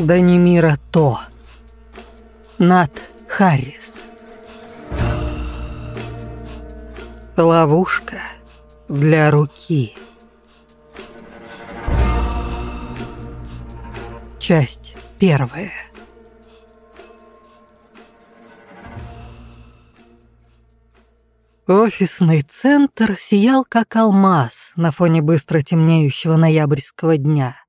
Данимира То. Нат Харрис. Ловушка для руки. Часть первая. Офисный центр сиял как алмаз на фоне быстро темнеющего ноябрьского дня.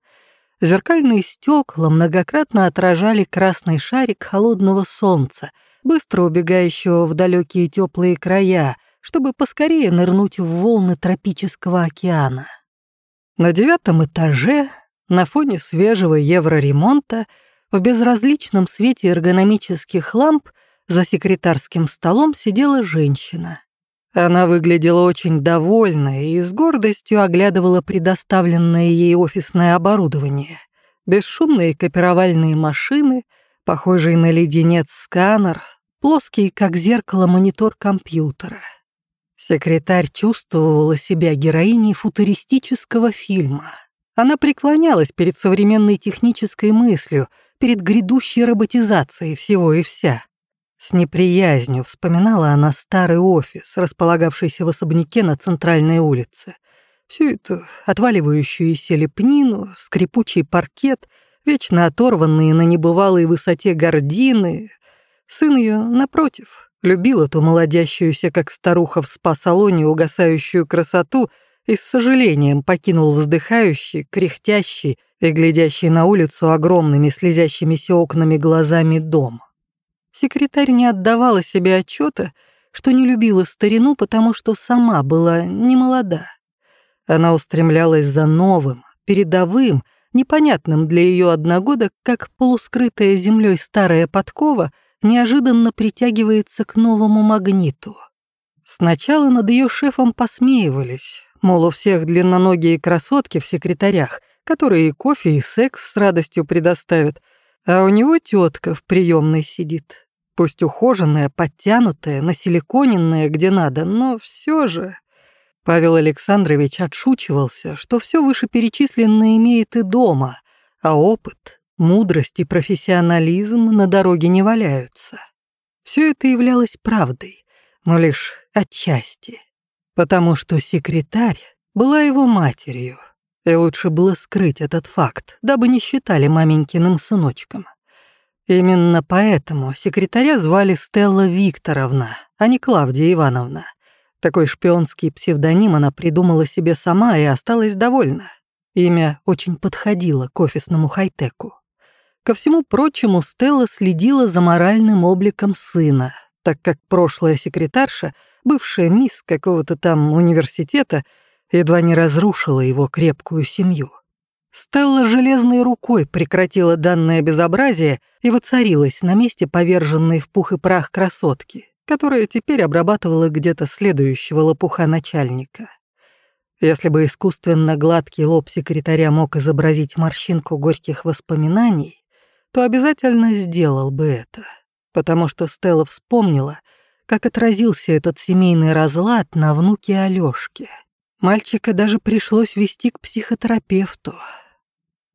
Зеркальные стекла многократно отражали красный шарик холодного солнца, быстро убегающего в далекие теплые края, чтобы поскорее нырнуть в волны тропического океана. На девятом этаже, на фоне свежего евроремонта, в безразличном свете эргономических ламп за секретарским столом сидела женщина. Она выглядела очень довольна и с гордостью оглядывала предоставленное ей офисное оборудование. Бесшумные копировальные машины, похожий на леденец сканер, плоский, как зеркало, монитор компьютера. Секретарь чувствовала себя героиней футуристического фильма. Она преклонялась перед современной технической мыслью, перед грядущей роботизацией всего и вся. С неприязнью вспоминала она старый офис, располагавшийся в особняке на центральной улице. Всю эту отваливающуюся лепнину, скрипучий паркет, вечно оторванные на небывалой высоте гардины. Сын ее, напротив, любил эту молодящуюся, как старуха в спа-салоне, угасающую красоту и с сожалением покинул вздыхающий, кряхтящий и глядящий на улицу огромными слезящимися окнами глазами дом. Секретарь не отдавала себе отчета, что не любила старину, потому что сама была не молода. Она устремлялась за новым, передовым, непонятным для ее одногодок, как полускрытая землей старая подкова неожиданно притягивается к новому магниту. Сначала над ее шефом посмеивались, мол, у всех длинноногие красотки в секретарях, которые и кофе, и секс с радостью предоставят, а у него тетка в приемной сидит. Пусть ухоженная, подтянутая, насиликоненная где надо, но все же... Павел Александрович отшучивался, что все вышеперечисленное имеет и дома, а опыт, мудрость и профессионализм на дороге не валяются. Все это являлось правдой, но лишь отчасти, потому что секретарь была его матерью, и лучше было скрыть этот факт, дабы не считали маменькиным сыночком. Именно поэтому секретаря звали Стелла Викторовна, а не Клавдия Ивановна. Такой шпионский псевдоним она придумала себе сама и осталась довольна. Имя очень подходило к офисному хай-теку. Ко всему прочему, Стелла следила за моральным обликом сына, так как прошлая секретарша, бывшая мисс какого-то там университета, едва не разрушила его крепкую семью. Стелла железной рукой прекратила данное безобразие и воцарилась на месте поверженной в пух и прах красотки, которая теперь обрабатывала где-то следующего лопуха начальника. Если бы искусственно гладкий лоб секретаря мог изобразить морщинку горьких воспоминаний, то обязательно сделал бы это, потому что Стелла вспомнила, как отразился этот семейный разлад на внуке Алёшке — Мальчика даже пришлось вести к психотерапевту.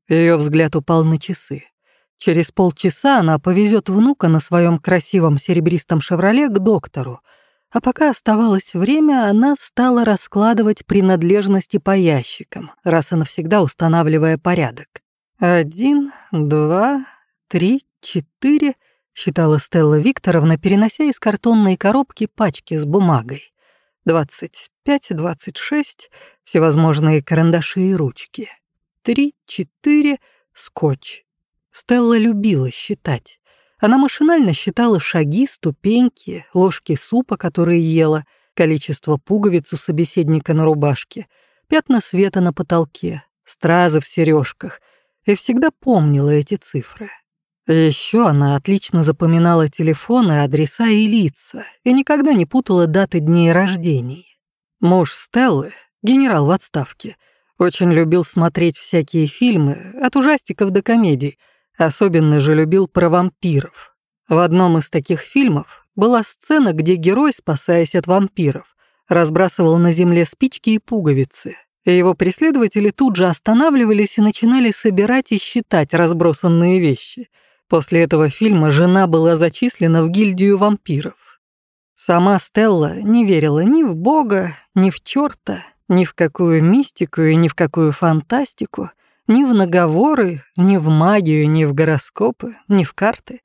Ее взгляд упал на часы. Через полчаса она повезет внука на своем красивом серебристом «Шевроле» к доктору, а пока оставалось время, она стала раскладывать принадлежности по ящикам, раз и навсегда устанавливая порядок. «Один, два, три, четыре», — считала Стелла Викторовна, перенося из картонной коробки пачки с бумагой. «Двадцать пять, двадцать шесть, всевозможные карандаши и ручки. Три, четыре, скотч. Стелла любила считать. Она машинально считала шаги, ступеньки, ложки супа, которые ела, количество пуговиц у собеседника на рубашке, пятна света на потолке, стразы в сережках, и всегда помнила эти цифры. Еще она отлично запоминала телефоны, адреса и лица, и никогда не путала даты дней рождений. Муж Стеллы, генерал в отставке, очень любил смотреть всякие фильмы, от ужастиков до комедий, особенно же любил про вампиров. В одном из таких фильмов была сцена, где герой, спасаясь от вампиров, разбрасывал на земле спички и пуговицы, и его преследователи тут же останавливались и начинали собирать и считать разбросанные вещи. После этого фильма жена была зачислена в гильдию вампиров. Сама Стелла не верила ни в Бога, ни в чёрта, ни в какую мистику и ни в какую фантастику, ни в наговоры, ни в магию, ни в гороскопы, ни в карты.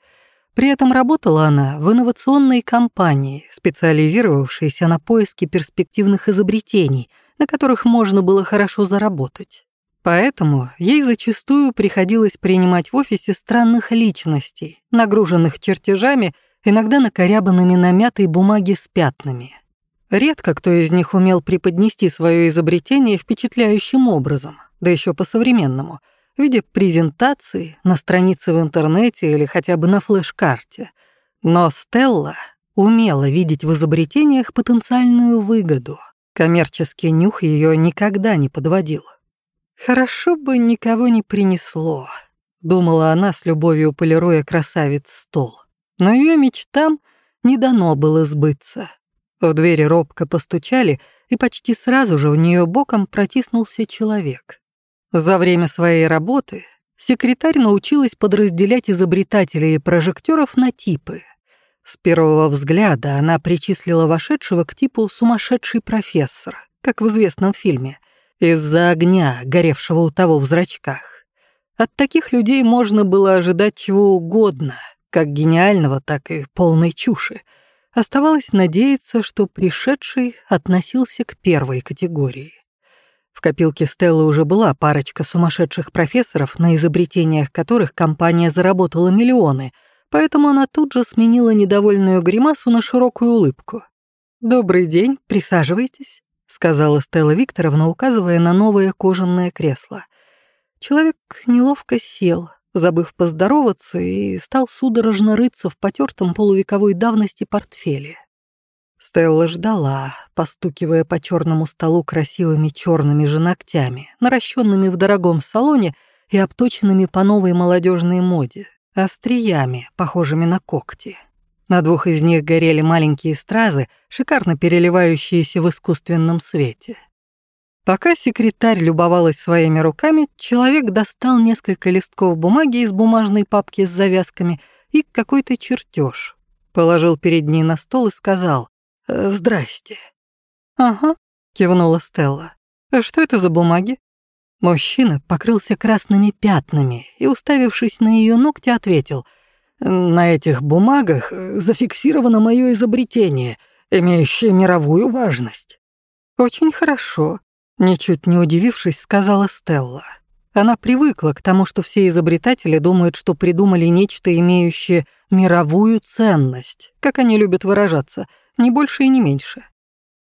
При этом работала она в инновационной компании, специализировавшейся на поиске перспективных изобретений, на которых можно было хорошо заработать. Поэтому ей зачастую приходилось принимать в офисе странных личностей, нагруженных чертежами, иногда накорябанными на мятой бумаге с пятнами. Редко кто из них умел преподнести свое изобретение впечатляющим образом, да еще по-современному, в виде презентации, на странице в интернете или хотя бы на флеш-карте. Но Стелла умела видеть в изобретениях потенциальную выгоду. Коммерческий нюх ее никогда не подводил. «Хорошо бы никого не принесло», — думала она с любовью полируя красавец стол. Но ее мечтам не дано было сбыться. В двери робко постучали, и почти сразу же в нее боком протиснулся человек. За время своей работы секретарь научилась подразделять изобретателей и прожекторов на типы. С первого взгляда она причислила вошедшего к типу «сумасшедший профессор», как в известном фильме, из-за огня, горевшего у того в зрачках. От таких людей можно было ожидать чего угодно, как гениального, так и полной чуши — Оставалось надеяться, что пришедший относился к первой категории. В копилке Стеллы уже была парочка сумасшедших профессоров, на изобретениях которых компания заработала миллионы, поэтому она тут же сменила недовольную гримасу на широкую улыбку. «Добрый день, присаживайтесь», — сказала Стелла Викторовна, указывая на новое кожаное кресло. Человек неловко сел, забыв поздороваться, и стал судорожно рыться в потертом полувековой давности портфеле. Стелла ждала, постукивая по черному столу красивыми черными же ногтями, наращенными в дорогом салоне и обточенными по новой молодежной моде, остриями, похожими на когти. На двух из них горели маленькие стразы, шикарно переливающиеся в искусственном свете. Пока секретарь любовалась своими руками, человек достал несколько листков бумаги из бумажной папки с завязками и какой-то чертеж. Положил перед ней на стол и сказал «Э, «Здрасте». «Ага», — кивнула Стелла. «А что это за бумаги?» Мужчина покрылся красными пятнами и, уставившись на ее ногти, ответил «На этих бумагах э, зафиксировано мое изобретение, имеющее мировую важность». «Очень хорошо», Ничуть не удивившись, сказала Стелла. Она привыкла к тому, что все изобретатели думают, что придумали нечто, имеющее мировую ценность, как они любят выражаться, не больше и не меньше.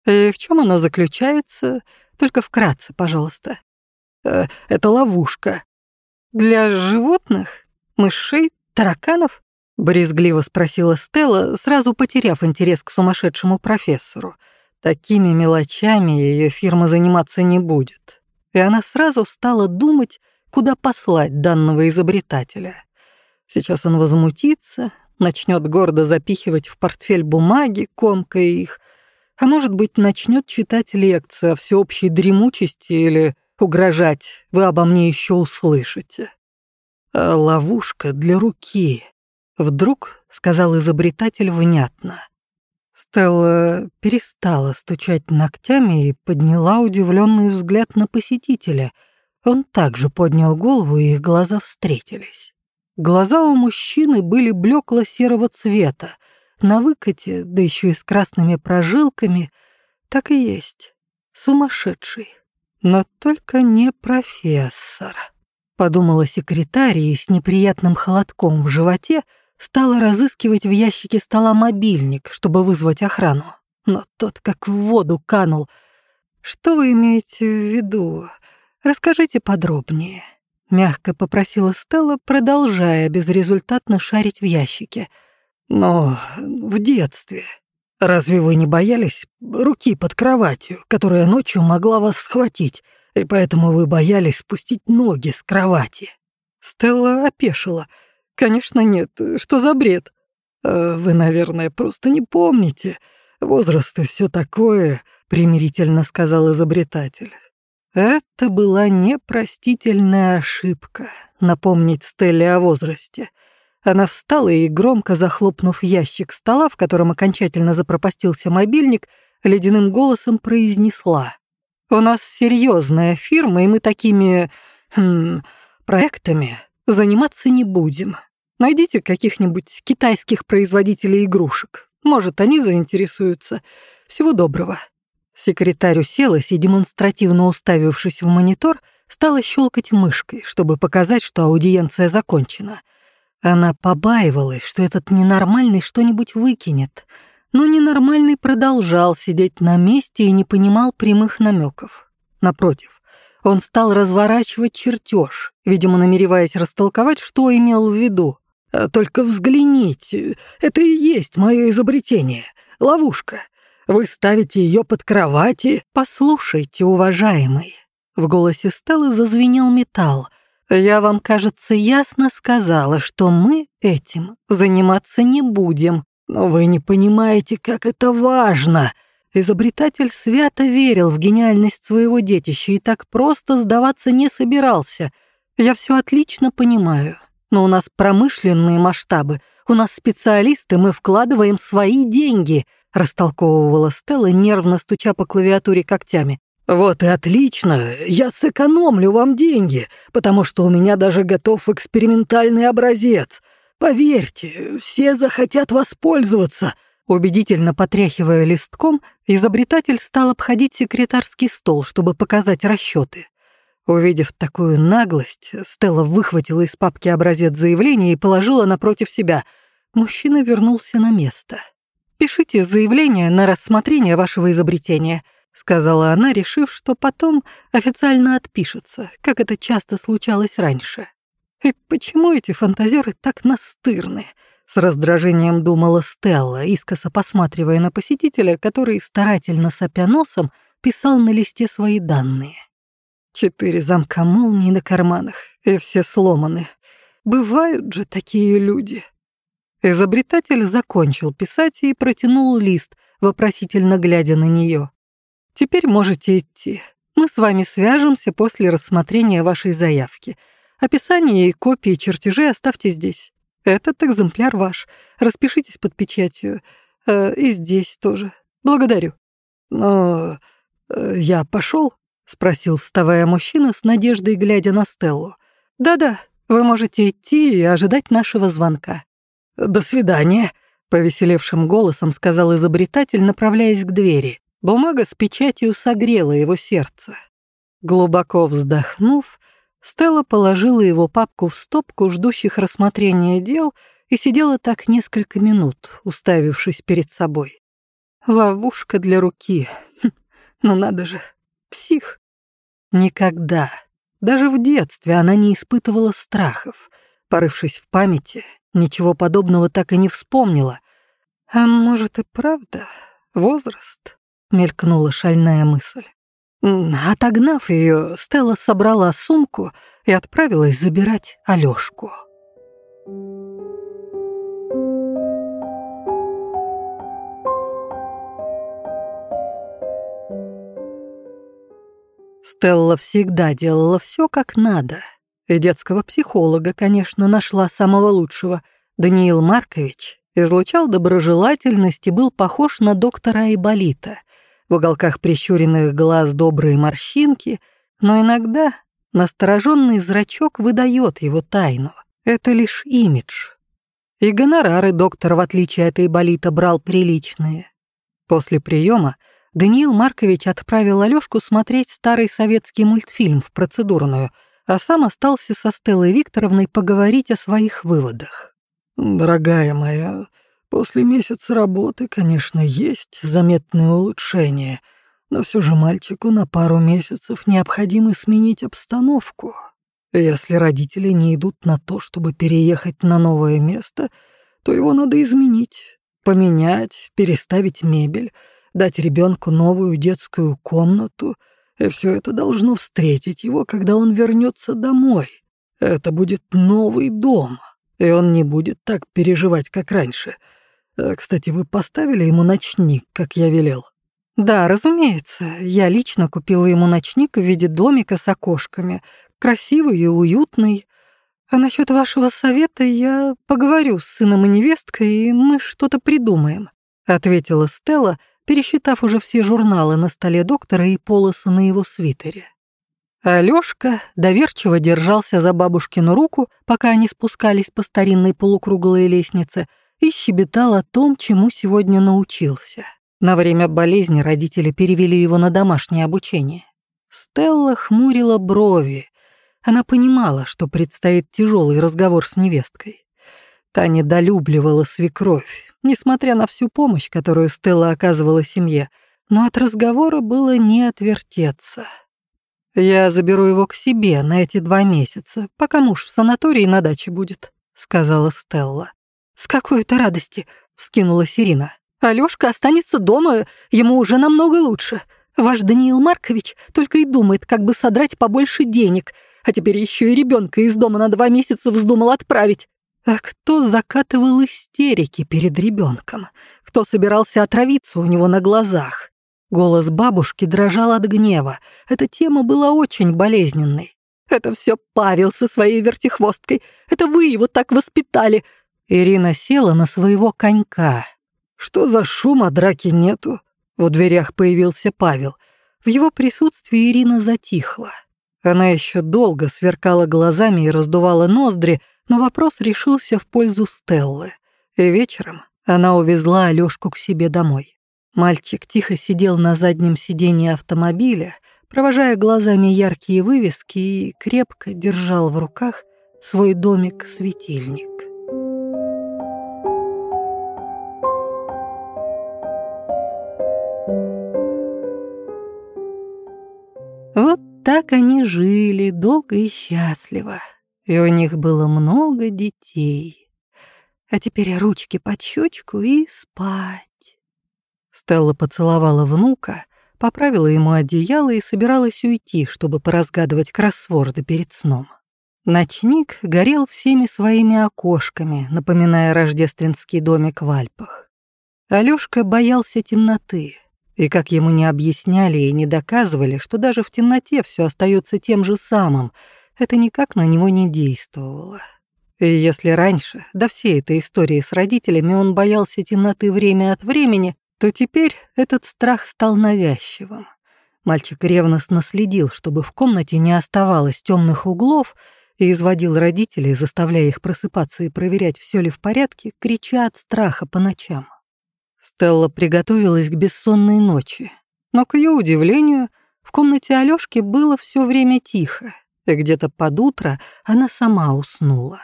И в чем оно заключается? Только вкратце, пожалуйста. Э, это ловушка. Для животных? Мышей? Тараканов? Брезгливо спросила Стелла, сразу потеряв интерес к сумасшедшему профессору. Такими мелочами ее фирма заниматься не будет. И она сразу стала думать, куда послать данного изобретателя. Сейчас он возмутится, начнет гордо запихивать в портфель бумаги, комкая их, а может быть, начнет читать лекцию о всеобщей дремучести или угрожать «Вы обо мне еще услышите». А ловушка для руки. Вдруг, сказал изобретатель внятно, Стелла перестала стучать ногтями и подняла удивленный взгляд на посетителя. Он также поднял голову, и их глаза встретились. Глаза у мужчины были блекло-серого цвета, на выкате, да еще и с красными прожилками. Так и есть. Сумасшедший. Но только не профессор. Подумала секретарь и с неприятным холодком в животе — Стала разыскивать в ящике стола мобильник, чтобы вызвать охрану. Но тот как в воду канул. «Что вы имеете в виду? Расскажите подробнее», — мягко попросила Стелла, продолжая безрезультатно шарить в ящике. «Но в детстве. Разве вы не боялись руки под кроватью, которая ночью могла вас схватить, и поэтому вы боялись спустить ноги с кровати?» Стелла опешила — «Конечно нет. Что за бред?» «Э, «Вы, наверное, просто не помните. Возраст и все такое», — примирительно сказал изобретатель. Это была непростительная ошибка — напомнить Стелле о возрасте. Она встала и, громко захлопнув ящик стола, в котором окончательно запропастился мобильник, ледяным голосом произнесла. «У нас серьезная фирма, и мы такими... Хм, проектами заниматься не будем. Найдите каких-нибудь китайских производителей игрушек. Может, они заинтересуются. Всего доброго». Секретарь уселась и, демонстративно уставившись в монитор, стала щелкать мышкой, чтобы показать, что аудиенция закончена. Она побаивалась, что этот ненормальный что-нибудь выкинет, но ненормальный продолжал сидеть на месте и не понимал прямых намеков. Напротив, он стал разворачивать чертеж, видимо, намереваясь растолковать, что имел в виду. «А «Только взгляните, это и есть мое изобретение, ловушка. Вы ставите ее под кровати. Послушайте, уважаемый. В голосе Стеллы зазвенел металл. Я вам, кажется, ясно сказала, что мы этим заниматься не будем. Но вы не понимаете, как это важно. Изобретатель свято верил в гениальность своего детища и так просто сдаваться не собирался. Я все отлично понимаю. Но у нас промышленные масштабы, у нас специалисты, мы вкладываем свои деньги — растолковывала Стелла, нервно стуча по клавиатуре когтями. «Вот и отлично, я сэкономлю вам деньги, потому что у меня даже готов экспериментальный образец. Поверьте, все захотят воспользоваться». Убедительно потряхивая листком, изобретатель стал обходить секретарский стол, чтобы показать расчеты. Увидев такую наглость, Стелла выхватила из папки образец заявления и положила напротив себя. Мужчина вернулся на место. «Пишите заявление на рассмотрение вашего изобретения», сказала она, решив, что потом официально отпишется, как это часто случалось раньше. «И почему эти фантазеры так настырны?» С раздражением думала Стелла, искоса посматривая на посетителя, который, старательно сопя носом, писал на листе свои данные. Четыре замка молний на карманах, и все сломаны. Бывают же такие люди. Изобретатель закончил писать и протянул лист, вопросительно глядя на нее. «Теперь можете идти. Мы с вами свяжемся после рассмотрения вашей заявки. Описание и копии чертежей оставьте здесь. Этот экземпляр ваш. Распишитесь под печатью. Э, и здесь тоже. Благодарю». «Но э, я пошел? спросил, вставая мужчина с надеждой, глядя на Стеллу. «Да-да, вы можете идти и ожидать нашего звонка». «До свидания», — повеселевшим голосом сказал изобретатель, направляясь к двери. Бумага с печатью согрела его сердце. Глубоко вздохнув, Стелла положила его папку в стопку ждущих рассмотрения дел и сидела так несколько минут, уставившись перед собой. Ловушка для руки. Хм, ну надо же, псих. Никогда, даже в детстве она не испытывала страхов. Порывшись в памяти, Ничего подобного так и не вспомнила. А может и правда, возраст? Мелькнула шальная мысль. Отогнав ее, Стелла собрала сумку и отправилась забирать Алёшку. Стелла всегда делала все как надо — и детского психолога, конечно, нашла самого лучшего. Даниил Маркович излучал доброжелательность и был похож на доктора Айболита. В уголках прищуренных глаз добрые морщинки, но иногда настороженный зрачок выдает его тайну. Это лишь имидж. И гонорары доктор, в отличие от Айболита, брал приличные. После приема Даниил Маркович отправил Алёшку смотреть старый советский мультфильм в процедурную — а сам остался со Стеллой Викторовной поговорить о своих выводах. «Дорогая моя, после месяца работы, конечно, есть заметные улучшения, но все же мальчику на пару месяцев необходимо сменить обстановку. Если родители не идут на то, чтобы переехать на новое место, то его надо изменить, поменять, переставить мебель, дать ребенку новую детскую комнату — и все это должно встретить его, когда он вернется домой. Это будет новый дом, и он не будет так переживать, как раньше. А, кстати, вы поставили ему ночник, как я велел? Да, разумеется, я лично купила ему ночник в виде домика с окошками, красивый и уютный. А насчет вашего совета я поговорю с сыном и невесткой, и мы что-то придумаем, ответила Стелла, пересчитав уже все журналы на столе доктора и полосы на его свитере. Алёшка доверчиво держался за бабушкину руку, пока они спускались по старинной полукруглой лестнице, и щебетал о том, чему сегодня научился. На время болезни родители перевели его на домашнее обучение. Стелла хмурила брови. Она понимала, что предстоит тяжелый разговор с невесткой. Та недолюбливала свекровь, несмотря на всю помощь, которую Стелла оказывала семье, но от разговора было не отвертеться. «Я заберу его к себе на эти два месяца, пока муж в санатории на даче будет», — сказала Стелла. «С какой-то радости», — вскинулась Ирина. «Алёшка останется дома, ему уже намного лучше. Ваш Даниил Маркович только и думает, как бы содрать побольше денег, а теперь еще и ребенка из дома на два месяца вздумал отправить. А кто закатывал истерики перед ребенком? Кто собирался отравиться у него на глазах? Голос бабушки дрожал от гнева. Эта тема была очень болезненной. «Это все Павел со своей вертихвосткой. Это вы его так воспитали!» Ирина села на своего конька. «Что за шум, а драки нету?» В дверях появился Павел. В его присутствии Ирина затихла. Она еще долго сверкала глазами и раздувала ноздри, но вопрос решился в пользу Стеллы. И вечером она увезла Алёшку к себе домой. Мальчик тихо сидел на заднем сиденье автомобиля, провожая глазами яркие вывески и крепко держал в руках свой домик-светильник. Так они жили долго и счастливо, и у них было много детей. А теперь ручки под щечку и спать. Стелла поцеловала внука, поправила ему одеяло и собиралась уйти, чтобы поразгадывать кроссворды перед сном. Ночник горел всеми своими окошками, напоминая рождественский домик в Альпах. Алёшка боялся темноты, и как ему не объясняли и не доказывали, что даже в темноте все остается тем же самым, это никак на него не действовало. И если раньше, до всей этой истории с родителями, он боялся темноты время от времени, то теперь этот страх стал навязчивым. Мальчик ревностно следил, чтобы в комнате не оставалось темных углов, и изводил родителей, заставляя их просыпаться и проверять, все ли в порядке, крича от страха по ночам. Стелла приготовилась к бессонной ночи, но, к ее удивлению, в комнате Алёшки было все время тихо, и где-то под утро она сама уснула.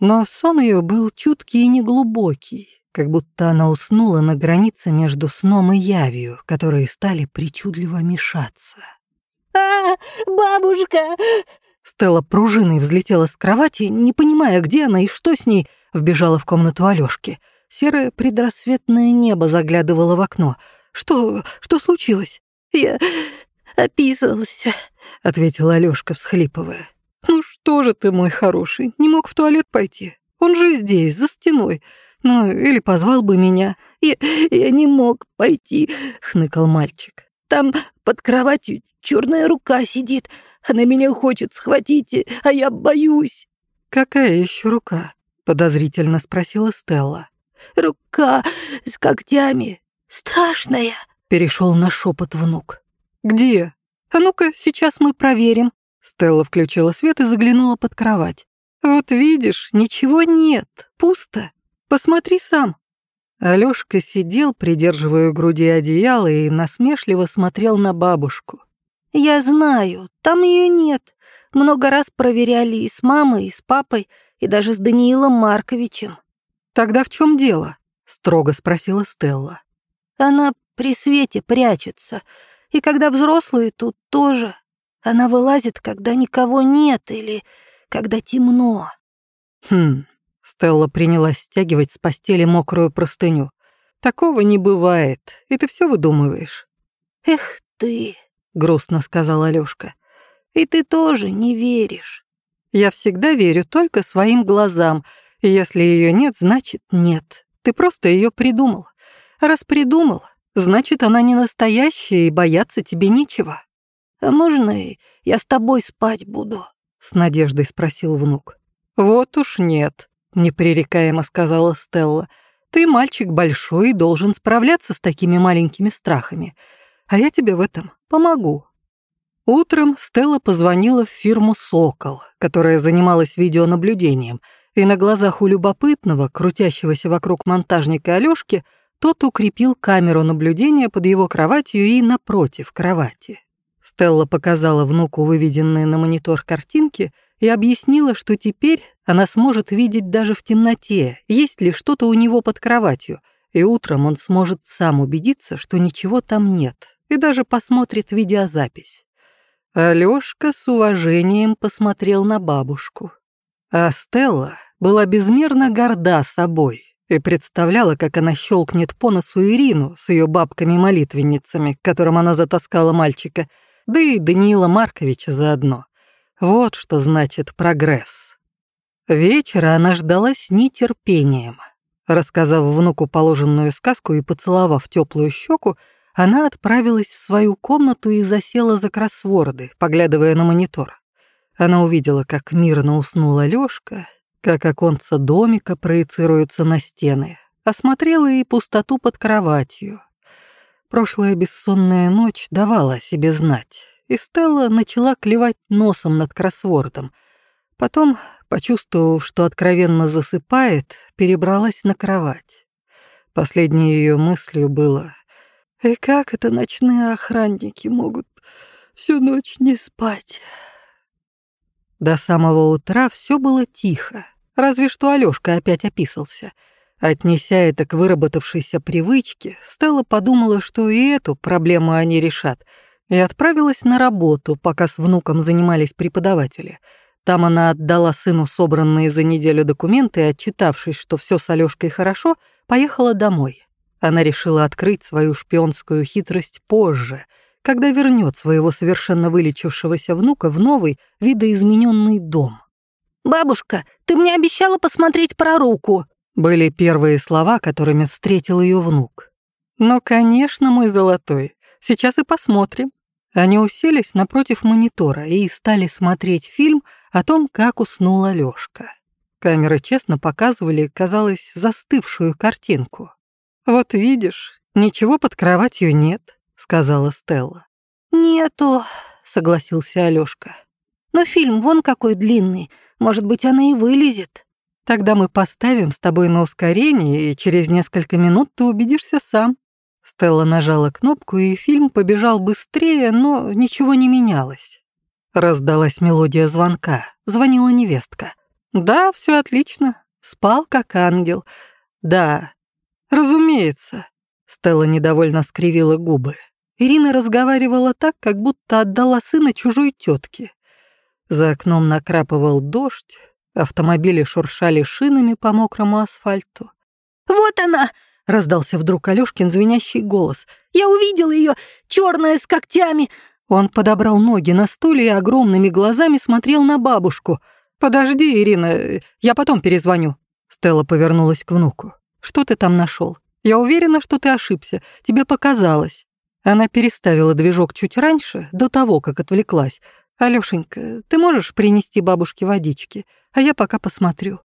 Но сон ее был чуткий и неглубокий, как будто она уснула на границе между сном и явью, которые стали причудливо мешаться. «А, бабушка!» Стелла пружиной взлетела с кровати, не понимая, где она и что с ней, вбежала в комнату Алёшки. Серое предрассветное небо заглядывало в окно. «Что... что случилось?» «Я описался», — ответила Алёшка, всхлипывая. «Ну что же ты, мой хороший, не мог в туалет пойти? Он же здесь, за стеной. Ну, или позвал бы меня. Я, я не мог пойти, хныкал мальчик. Там под кроватью черная рука сидит. Она меня хочет схватить, а я боюсь. Какая еще рука? подозрительно спросила Стелла. Рука с когтями. Страшная. Перешел на шепот внук. Где? А ну-ка, сейчас мы проверим. Стелла включила свет и заглянула под кровать. Вот видишь, ничего нет, пусто. Посмотри сам». Алёшка сидел, придерживая у груди одеяло, и насмешливо смотрел на бабушку. «Я знаю, там ее нет. Много раз проверяли и с мамой, и с папой, и даже с Даниилом Марковичем». «Тогда в чем дело?» — строго спросила Стелла. «Она при свете прячется, и когда взрослые тут тоже. Она вылазит, когда никого нет или когда темно». «Хм, Стелла принялась стягивать с постели мокрую простыню. «Такого не бывает, и ты все выдумываешь». «Эх ты», — грустно сказала Алёшка. «И ты тоже не веришь». «Я всегда верю только своим глазам, если ее нет, значит нет. Ты просто ее придумал. раз придумал, Значит, она не настоящая, и бояться тебе нечего. А можно я с тобой спать буду? С надеждой спросил внук. Вот уж нет, непререкаемо сказала Стелла. Ты мальчик большой и должен справляться с такими маленькими страхами. А я тебе в этом помогу. Утром Стелла позвонила в фирму «Сокол», которая занималась видеонаблюдением, и на глазах у любопытного, крутящегося вокруг монтажника Алёшки, тот укрепил камеру наблюдения под его кроватью и напротив кровати. Стелла показала внуку выведенные на монитор картинки и объяснила, что теперь она сможет видеть даже в темноте, есть ли что-то у него под кроватью, и утром он сможет сам убедиться, что ничего там нет, и даже посмотрит видеозапись. Алёшка с уважением посмотрел на бабушку. А Стелла была безмерно горда собой и представляла, как она щелкнет по носу Ирину с ее бабками-молитвенницами, к которым она затаскала мальчика, да и Даниила Марковича заодно. Вот что значит прогресс. Вечера она ждала с нетерпением. Рассказав внуку положенную сказку и поцеловав теплую щеку, она отправилась в свою комнату и засела за кроссворды, поглядывая на монитор. Она увидела, как мирно уснула Лёшка, как оконца домика проецируются на стены, осмотрела и пустоту под кроватью. Прошлая бессонная ночь давала о себе знать, и Стелла начала клевать носом над кроссвордом. Потом, почувствовав, что откровенно засыпает, перебралась на кровать. Последней ее мыслью было и как это ночные охранники могут всю ночь не спать? До самого утра все было тихо, разве что Алёшка опять описался. Отнеся это к выработавшейся привычке, Стелла подумала, что и эту проблему они решат, и отправилась на работу, пока с внуком занимались преподаватели. Там она отдала сыну собранные за неделю документы и, отчитавшись, что все с Алёшкой хорошо, поехала домой. Она решила открыть свою шпионскую хитрость позже, когда вернет своего совершенно вылечившегося внука в новый, видоизмененный дом. «Бабушка, ты мне обещала посмотреть про руку», были первые слова, которыми встретил ее внук. «Ну, конечно, мой золотой, сейчас и посмотрим». Они уселись напротив монитора и стали смотреть фильм о том, как уснула Лёшка. Камеры честно показывали, казалось, застывшую картинку. «Вот видишь, ничего под кроватью нет», — сказала Стелла. «Нету», — согласился Алёшка. «Но фильм вон какой длинный, может быть, она и вылезет». «Тогда мы поставим с тобой на ускорение, и через несколько минут ты убедишься сам». Стелла нажала кнопку, и фильм побежал быстрее, но ничего не менялось. Раздалась мелодия звонка. Звонила невестка. «Да, все отлично. Спал как ангел. Да, «Разумеется», — Стелла недовольно скривила губы. Ирина разговаривала так, как будто отдала сына чужой тетке. За окном накрапывал дождь, автомобили шуршали шинами по мокрому асфальту. «Вот она!» — раздался вдруг Алёшкин звенящий голос. «Я увидел ее, черная с когтями!» Он подобрал ноги на стуле и огромными глазами смотрел на бабушку. «Подожди, Ирина, я потом перезвоню». Стелла повернулась к внуку. Что ты там нашел? Я уверена, что ты ошибся. Тебе показалось». Она переставила движок чуть раньше, до того, как отвлеклась. «Алёшенька, ты можешь принести бабушке водички, а я пока посмотрю».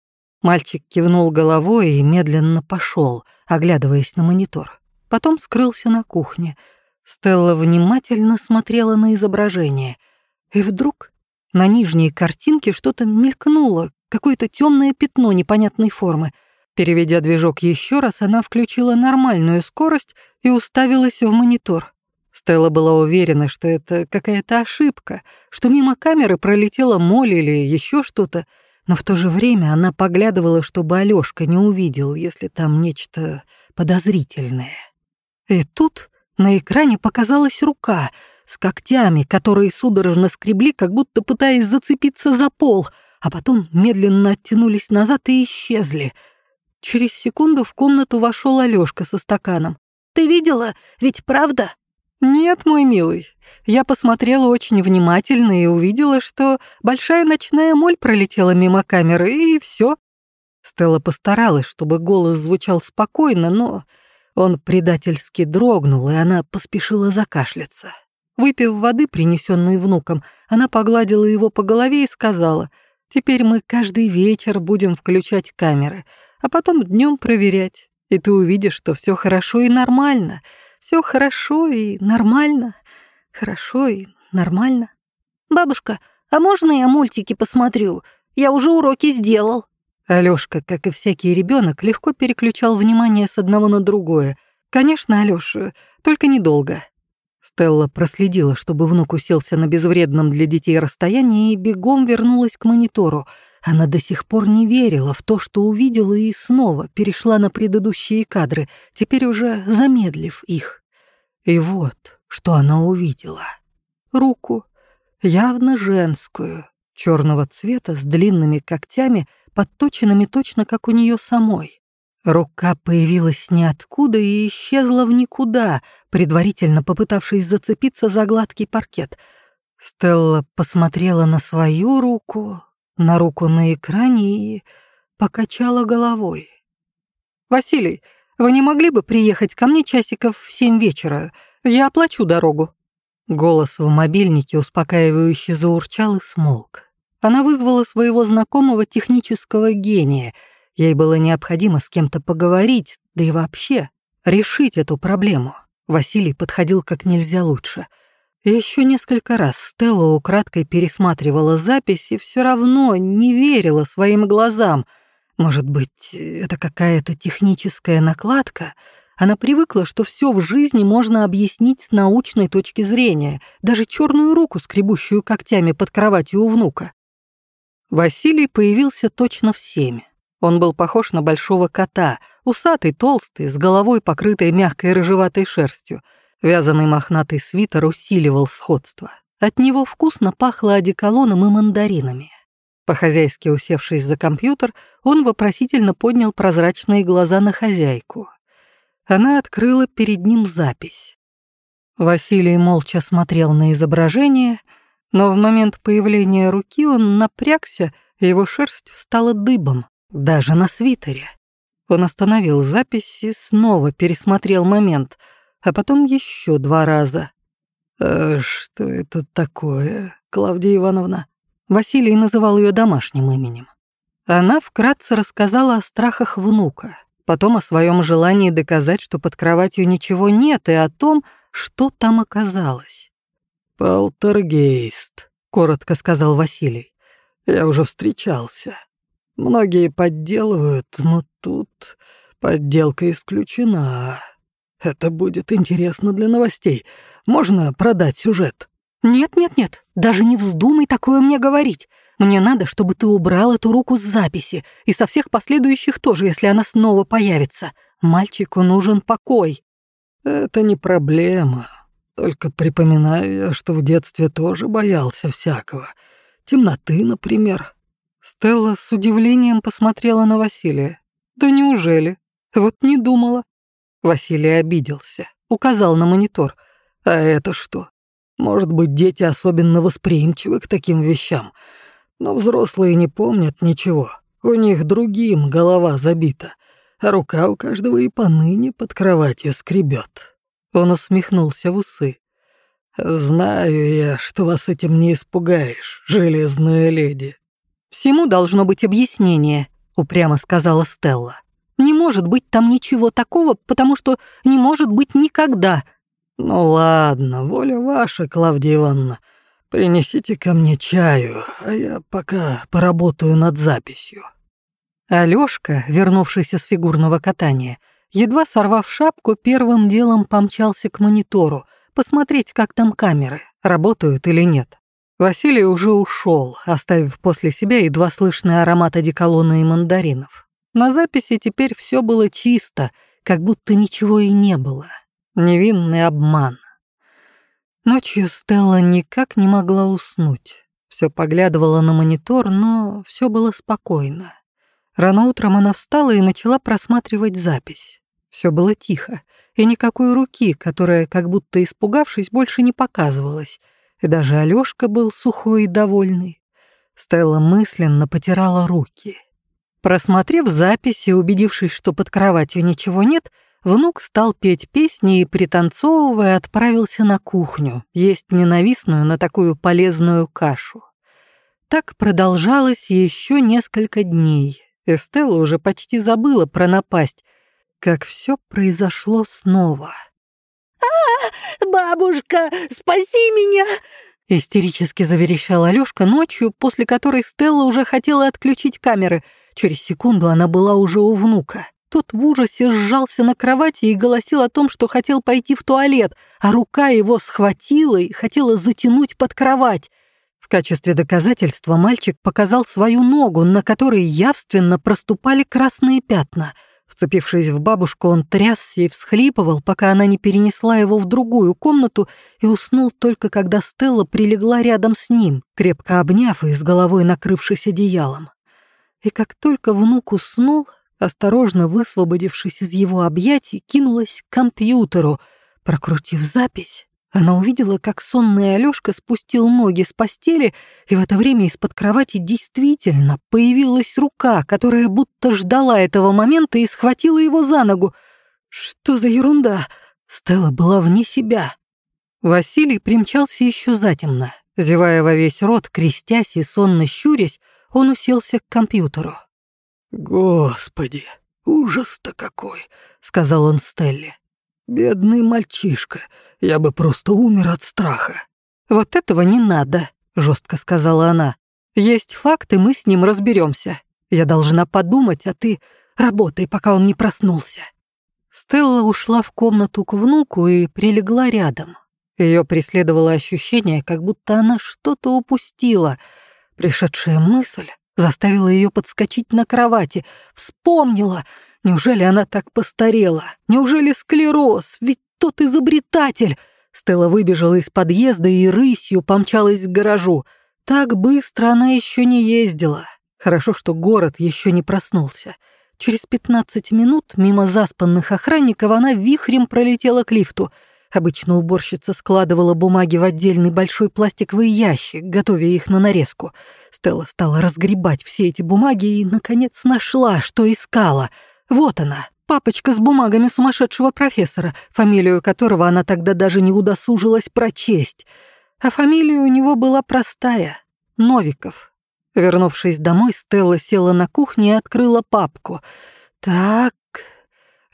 Мальчик кивнул головой и медленно пошел, оглядываясь на монитор. Потом скрылся на кухне. Стелла внимательно смотрела на изображение. И вдруг на нижней картинке что-то мелькнуло, какое-то темное пятно непонятной формы — Переведя движок еще раз, она включила нормальную скорость и уставилась в монитор. Стелла была уверена, что это какая-то ошибка, что мимо камеры пролетела моль или еще что-то, но в то же время она поглядывала, чтобы Алёшка не увидел, если там нечто подозрительное. И тут на экране показалась рука с когтями, которые судорожно скребли, как будто пытаясь зацепиться за пол, а потом медленно оттянулись назад и исчезли — Через секунду в комнату вошел Алёшка со стаканом. «Ты видела? Ведь правда?» «Нет, мой милый. Я посмотрела очень внимательно и увидела, что большая ночная моль пролетела мимо камеры, и все. Стелла постаралась, чтобы голос звучал спокойно, но Он предательски дрогнул, и она поспешила закашляться. Выпив воды, принесенной внуком, она погладила его по голове и сказала, «Теперь мы каждый вечер будем включать камеры, а потом днем проверять, и ты увидишь, что все хорошо и нормально, все хорошо и нормально, хорошо и нормально». «Бабушка, а можно я мультики посмотрю? Я уже уроки сделал». Алёшка, как и всякий ребенок, легко переключал внимание с одного на другое. «Конечно, Алёша, только недолго». Стелла проследила, чтобы внук уселся на безвредном для детей расстоянии и бегом вернулась к монитору. Она до сих пор не верила в то, что увидела, и снова перешла на предыдущие кадры, теперь уже замедлив их. И вот, что она увидела. Руку, явно женскую, черного цвета с длинными когтями, подточенными точно как у нее самой. Рука появилась ниоткуда и исчезла в никуда, предварительно попытавшись зацепиться за гладкий паркет. Стелла посмотрела на свою руку, на руку на экране и покачала головой. «Василий, вы не могли бы приехать ко мне часиков в семь вечера? Я оплачу дорогу». Голос в мобильнике успокаивающе заурчал и смолк. Она вызвала своего знакомого технического гения — Ей было необходимо с кем-то поговорить, да и вообще решить эту проблему. Василий подходил как нельзя лучше. Еще несколько раз Стелла украдкой пересматривала запись и все равно не верила своим глазам. Может быть, это какая-то техническая накладка? Она привыкла, что все в жизни можно объяснить с научной точки зрения, даже черную руку, скребущую когтями под кроватью у внука. Василий появился точно в семь. Он был похож на большого кота, усатый, толстый, с головой покрытой мягкой рыжеватой шерстью. Вязаный мохнатый свитер усиливал сходство. От него вкусно пахло одеколоном и мандаринами. По-хозяйски усевшись за компьютер, он вопросительно поднял прозрачные глаза на хозяйку. Она открыла перед ним запись. Василий молча смотрел на изображение, но в момент появления руки он напрягся, и его шерсть встала дыбом. Даже на свитере. Он остановил запись и снова пересмотрел момент, а потом еще два раза. «А что это такое, Клавдия Ивановна?» Василий называл ее домашним именем. Она вкратце рассказала о страхах внука, потом о своем желании доказать, что под кроватью ничего нет, и о том, что там оказалось. «Полтергейст», — коротко сказал Василий. «Я уже встречался. Многие подделывают, но тут подделка исключена. Это будет интересно для новостей. Можно продать сюжет. Нет-нет-нет, даже не вздумай такое мне говорить. Мне надо, чтобы ты убрал эту руку с записи, и со всех последующих тоже, если она снова появится. Мальчику нужен покой. Это не проблема. Только припоминаю я, что в детстве тоже боялся всякого. Темноты, например. Стелла с удивлением посмотрела на Василия. «Да неужели? Вот не думала». Василий обиделся, указал на монитор. «А это что? Может быть, дети особенно восприимчивы к таким вещам, но взрослые не помнят ничего. У них другим голова забита, а рука у каждого и поныне под кроватью скребет. Он усмехнулся в усы. «Знаю я, что вас этим не испугаешь, железная леди. «Всему должно быть объяснение», — упрямо сказала Стелла. «Не может быть там ничего такого, потому что не может быть никогда». «Ну ладно, воля ваша, Клавдия Ивановна. Принесите ко мне чаю, а я пока поработаю над записью». Алёшка, вернувшийся с фигурного катания, едва сорвав шапку, первым делом помчался к монитору, посмотреть, как там камеры, работают или нет. Василий уже ушел, оставив после себя едва слышный аромат одеколона и мандаринов. На записи теперь все было чисто, как будто ничего и не было. Невинный обман. Ночью Стелла никак не могла уснуть. Все поглядывала на монитор, но все было спокойно. Рано утром она встала и начала просматривать запись. Все было тихо, и никакой руки, которая, как будто испугавшись, больше не показывалась — и даже Алёшка был сухой и довольный. Стелла мысленно потирала руки. Просмотрев запись и убедившись, что под кроватью ничего нет, внук стал петь песни и, пританцовывая, отправился на кухню, есть ненавистную, но такую полезную кашу. Так продолжалось еще несколько дней. Эстелла уже почти забыла про напасть, как все произошло снова. «А, бабушка, спаси меня!» Истерически заверещала Алёшка ночью, после которой Стелла уже хотела отключить камеры. Через секунду она была уже у внука. Тот в ужасе сжался на кровати и голосил о том, что хотел пойти в туалет, а рука его схватила и хотела затянуть под кровать. В качестве доказательства мальчик показал свою ногу, на которой явственно проступали красные пятна — Вцепившись в бабушку, он трясся и всхлипывал, пока она не перенесла его в другую комнату и уснул только когда Стелла прилегла рядом с ним, крепко обняв и с головой накрывшись одеялом. И как только внук уснул, осторожно высвободившись из его объятий, кинулась к компьютеру. Прокрутив запись, она увидела, как сонный Алёшка спустил ноги с постели, и в это время из-под кровати действительно появилась рука, которая будто ждала этого момента и схватила его за ногу. Что за ерунда? Стелла была вне себя. Василий примчался еще затемно. Зевая во весь рот, крестясь и сонно щурясь, он уселся к компьютеру. «Господи, ужас-то какой!» — сказал он Стелле. «Бедный мальчишка, я бы просто умер от страха». «Вот этого не надо», — жестко сказала она. «Есть факты, мы с ним разберемся. Я должна подумать, а ты работай, пока он не проснулся». Стелла ушла в комнату к внуку и прилегла рядом. Ее преследовало ощущение, как будто она что-то упустила. Пришедшая мысль заставила ее подскочить на кровати. Вспомнила — Неужели она так постарела? Неужели склероз? Ведь тот изобретатель! Стелла выбежала из подъезда и рысью помчалась к гаражу. Так быстро она еще не ездила. Хорошо, что город еще не проснулся. Через 15 минут мимо заспанных охранников она вихрем пролетела к лифту. Обычно уборщица складывала бумаги в отдельный большой пластиковый ящик, готовя их на нарезку. Стелла стала разгребать все эти бумаги и, наконец, нашла, что искала — вот она, папочка с бумагами сумасшедшего профессора, фамилию которого она тогда даже не удосужилась прочесть. А фамилия у него была простая — Новиков. Вернувшись домой, Стелла села на кухне и открыла папку. Так...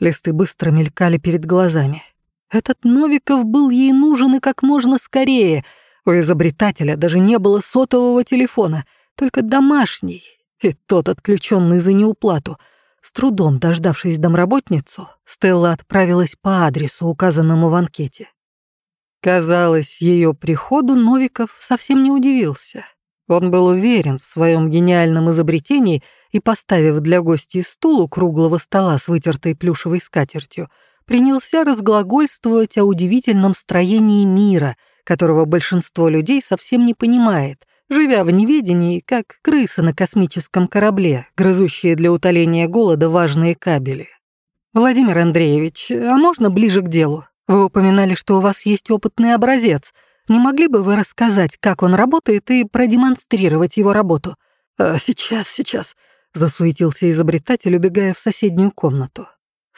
Листы быстро мелькали перед глазами. Этот Новиков был ей нужен и как можно скорее. У изобретателя даже не было сотового телефона, только домашний, и тот отключенный за неуплату — с трудом дождавшись домработницу, Стелла отправилась по адресу, указанному в анкете. Казалось, ее приходу Новиков совсем не удивился. Он был уверен в своем гениальном изобретении и, поставив для гостей стул у круглого стола с вытертой плюшевой скатертью, принялся разглагольствовать о удивительном строении мира, которого большинство людей совсем не понимает, живя в неведении, как крысы на космическом корабле, грызущие для утоления голода важные кабели. «Владимир Андреевич, а можно ближе к делу? Вы упоминали, что у вас есть опытный образец. Не могли бы вы рассказать, как он работает, и продемонстрировать его работу?» а, «Сейчас, сейчас», — засуетился изобретатель, убегая в соседнюю комнату.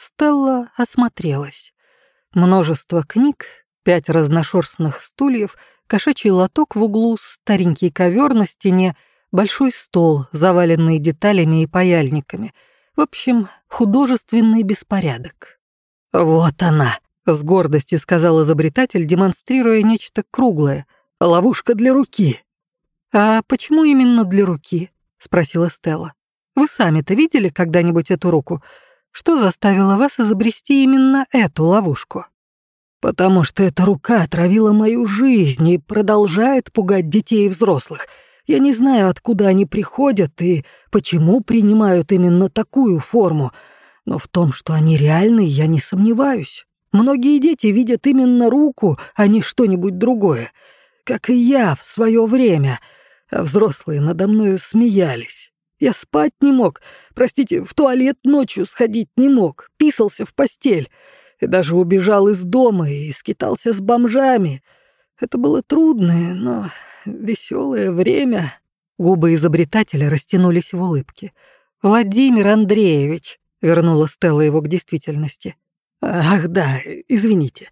Стелла осмотрелась. Множество книг, пять разношерстных стульев — кошачий лоток в углу, старенький ковер на стене, большой стол, заваленный деталями и паяльниками. В общем, художественный беспорядок. «Вот она», — с гордостью сказал изобретатель, демонстрируя нечто круглое. «Ловушка для руки». «А почему именно для руки?» — спросила Стелла. «Вы сами-то видели когда-нибудь эту руку? Что заставило вас изобрести именно эту ловушку?» Потому что эта рука отравила мою жизнь и продолжает пугать детей и взрослых. Я не знаю, откуда они приходят и почему принимают именно такую форму, но в том, что они реальны, я не сомневаюсь. Многие дети видят именно руку, а не что-нибудь другое, как и я в свое время, а взрослые надо мною смеялись. Я спать не мог, простите, в туалет ночью сходить не мог, писался в постель и даже убежал из дома и скитался с бомжами. Это было трудное, но веселое время. Губы изобретателя растянулись в улыбке. «Владимир Андреевич», — вернула Стелла его к действительности, Ах да, извините.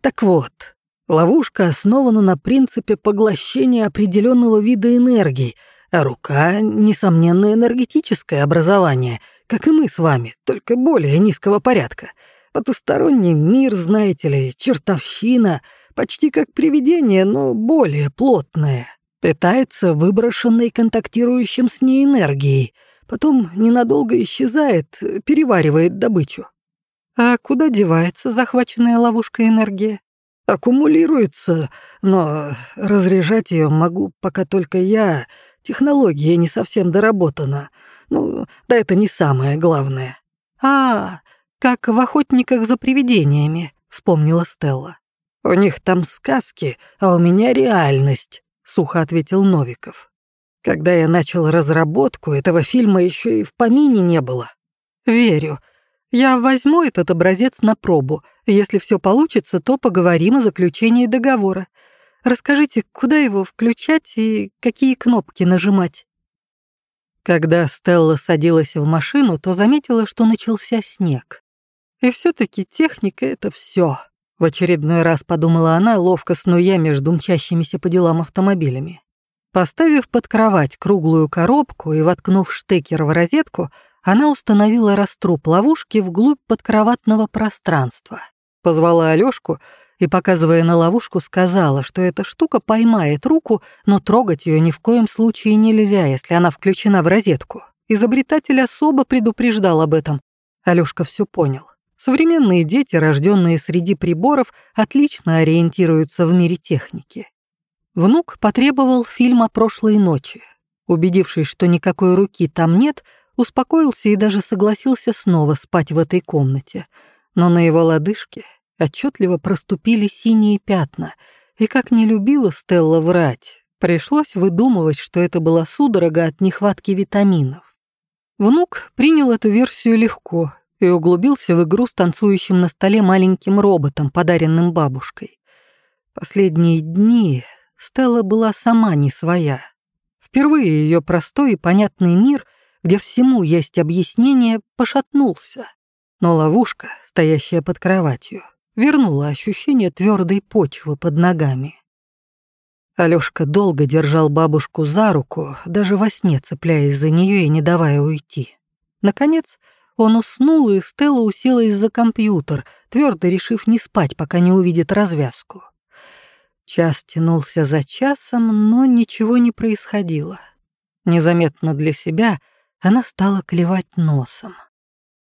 Так вот, ловушка основана на принципе поглощения определенного вида энергии, а рука — несомненно энергетическое образование, как и мы с вами, только более низкого порядка. Потусторонний мир, знаете ли, чертовщина, почти как привидение, но более плотное. Питается выброшенной контактирующим с ней энергией, потом ненадолго исчезает, переваривает добычу. А куда девается захваченная ловушка энергия? Аккумулируется, но разряжать ее могу пока только я. Технология не совсем доработана. Ну, да это не самое главное. А, как в охотниках за привидениями, вспомнила Стелла. У них там сказки, а у меня реальность, сухо ответил Новиков. Когда я начал разработку, этого фильма еще и в помине не было. Верю. Я возьму этот образец на пробу. Если все получится, то поговорим о заключении договора. Расскажите, куда его включать и какие кнопки нажимать?» Когда Стелла садилась в машину, то заметила, что начался снег. И все таки техника — это все. В очередной раз подумала она, ловко снуя между мчащимися по делам автомобилями. Поставив под кровать круглую коробку и воткнув штекер в розетку, она установила раструб ловушки вглубь подкроватного пространства. Позвала Алёшку и, показывая на ловушку, сказала, что эта штука поймает руку, но трогать ее ни в коем случае нельзя, если она включена в розетку. Изобретатель особо предупреждал об этом. Алёшка все понял. Современные дети, рожденные среди приборов, отлично ориентируются в мире техники. Внук потребовал фильм о прошлой ночи. Убедившись, что никакой руки там нет, успокоился и даже согласился снова спать в этой комнате. Но на его лодыжке отчетливо проступили синие пятна, и как не любила Стелла врать, пришлось выдумывать, что это была судорога от нехватки витаминов. Внук принял эту версию легко и углубился в игру с танцующим на столе маленьким роботом, подаренным бабушкой. Последние дни Стелла была сама не своя. Впервые ее простой и понятный мир — где всему есть объяснение, пошатнулся. Но ловушка, стоящая под кроватью, вернула ощущение твердой почвы под ногами. Алёшка долго держал бабушку за руку, даже во сне цепляясь за нее и не давая уйти. Наконец, он уснул, и Стелла уселась за компьютер, твердо решив не спать, пока не увидит развязку. Час тянулся за часом, но ничего не происходило. Незаметно для себя — она стала клевать носом.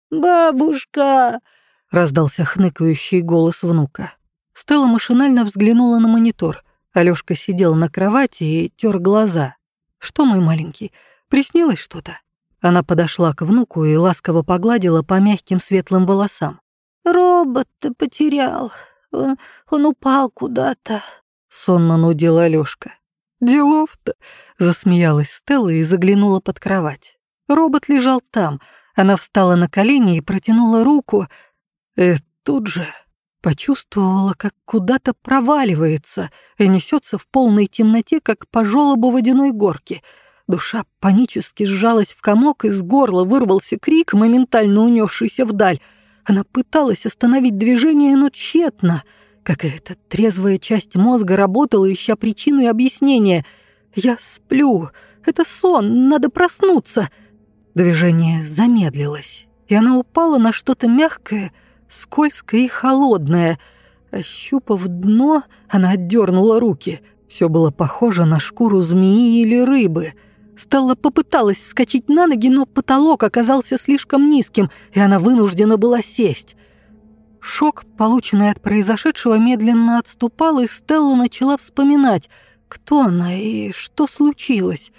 «Бабушка!» — раздался хныкающий голос внука. Стелла машинально взглянула на монитор. Алёшка сидел на кровати и тер глаза. «Что, мой маленький, приснилось что-то?» Она подошла к внуку и ласково погладила по мягким светлым волосам. «Робот-то потерял. Он, он упал куда-то», — сонно нудил Алёшка. «Делов-то!» — засмеялась Стелла и заглянула под кровать. Робот лежал там. Она встала на колени и протянула руку. И тут же почувствовала, как куда-то проваливается и несется в полной темноте, как по желобу водяной горки. Душа панически сжалась в комок, и с горла вырвался крик, моментально унесшийся вдаль. Она пыталась остановить движение, но тщетно. Какая-то трезвая часть мозга работала, ища причину и объяснение. «Я сплю. Это сон. Надо проснуться». Движение замедлилось, и она упала на что-то мягкое, скользкое и холодное. Ощупав дно, она отдернула руки. Все было похоже на шкуру змеи или рыбы. Стелла попыталась вскочить на ноги, но потолок оказался слишком низким, и она вынуждена была сесть. Шок, полученный от произошедшего, медленно отступал, и Стелла начала вспоминать, кто она и что случилось.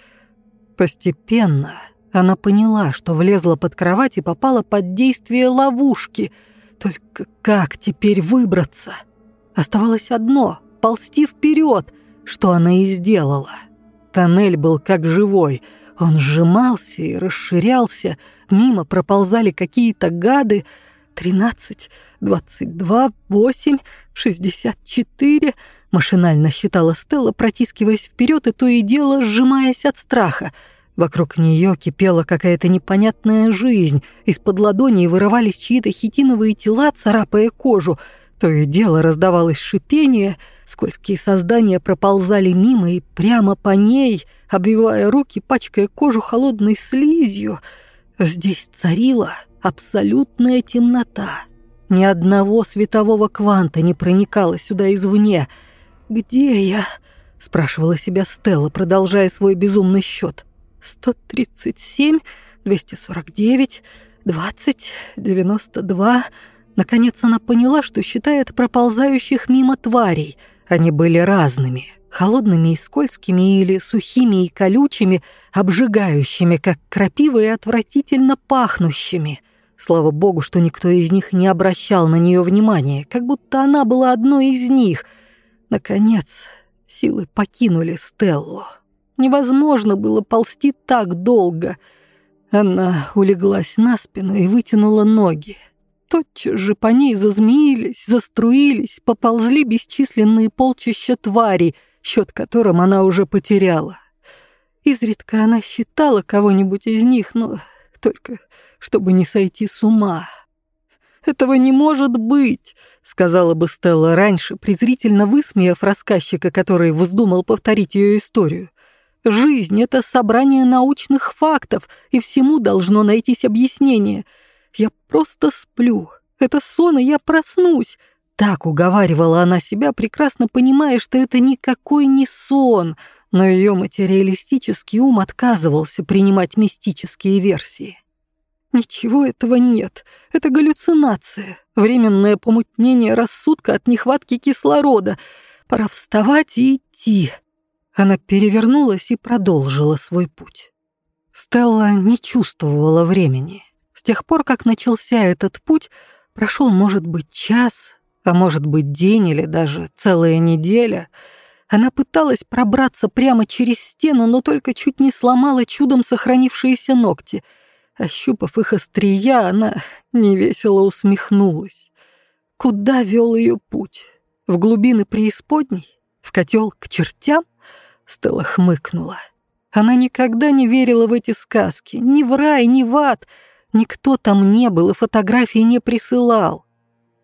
Постепенно она поняла, что влезла под кровать и попала под действие ловушки. Только как теперь выбраться? Оставалось одно — ползти вперед, что она и сделала. Тоннель был как живой. Он сжимался и расширялся. Мимо проползали какие-то гады. «Тринадцать, двадцать два, восемь, шестьдесят четыре...» Машинально считала Стелла, протискиваясь вперед и то и дело сжимаясь от страха — Вокруг нее кипела какая-то непонятная жизнь, из-под ладоней вырывались чьи-то хитиновые тела, царапая кожу. То и дело раздавалось шипение, скользкие создания проползали мимо и прямо по ней, обвивая руки, пачкая кожу холодной слизью. Здесь царила абсолютная темнота. Ни одного светового кванта не проникало сюда извне. «Где я?» — спрашивала себя Стелла, продолжая свой безумный счет. 137, 249, 20, 92. Наконец она поняла, что считает проползающих мимо тварей. Они были разными, холодными и скользкими или сухими и колючими, обжигающими, как крапива и отвратительно пахнущими. Слава богу, что никто из них не обращал на нее внимания, как будто она была одной из них. Наконец, силы покинули Стеллу. Невозможно было ползти так долго. Она улеглась на спину и вытянула ноги. Тотчас же по ней зазмеились, заструились, поползли бесчисленные полчища тварей, счет которым она уже потеряла. Изредка она считала кого-нибудь из них, но только чтобы не сойти с ума. «Этого не может быть», — сказала бы Стелла раньше, презрительно высмеяв рассказчика, который вздумал повторить ее историю. Жизнь — это собрание научных фактов, и всему должно найтись объяснение. Я просто сплю. Это сон, и я проснусь. Так уговаривала она себя, прекрасно понимая, что это никакой не сон, но ее материалистический ум отказывался принимать мистические версии. Ничего этого нет. Это галлюцинация, временное помутнение рассудка от нехватки кислорода. Пора вставать и идти. Она перевернулась и продолжила свой путь. Стелла не чувствовала времени. С тех пор, как начался этот путь, прошел, может быть, час, а может быть, день или даже целая неделя. Она пыталась пробраться прямо через стену, но только чуть не сломала чудом сохранившиеся ногти. Ощупав их острия, она невесело усмехнулась. Куда вел ее путь? В глубины преисподней? В котел к чертям? Стелла хмыкнула. Она никогда не верила в эти сказки. Ни в рай, ни в ад. Никто там не был и фотографии не присылал.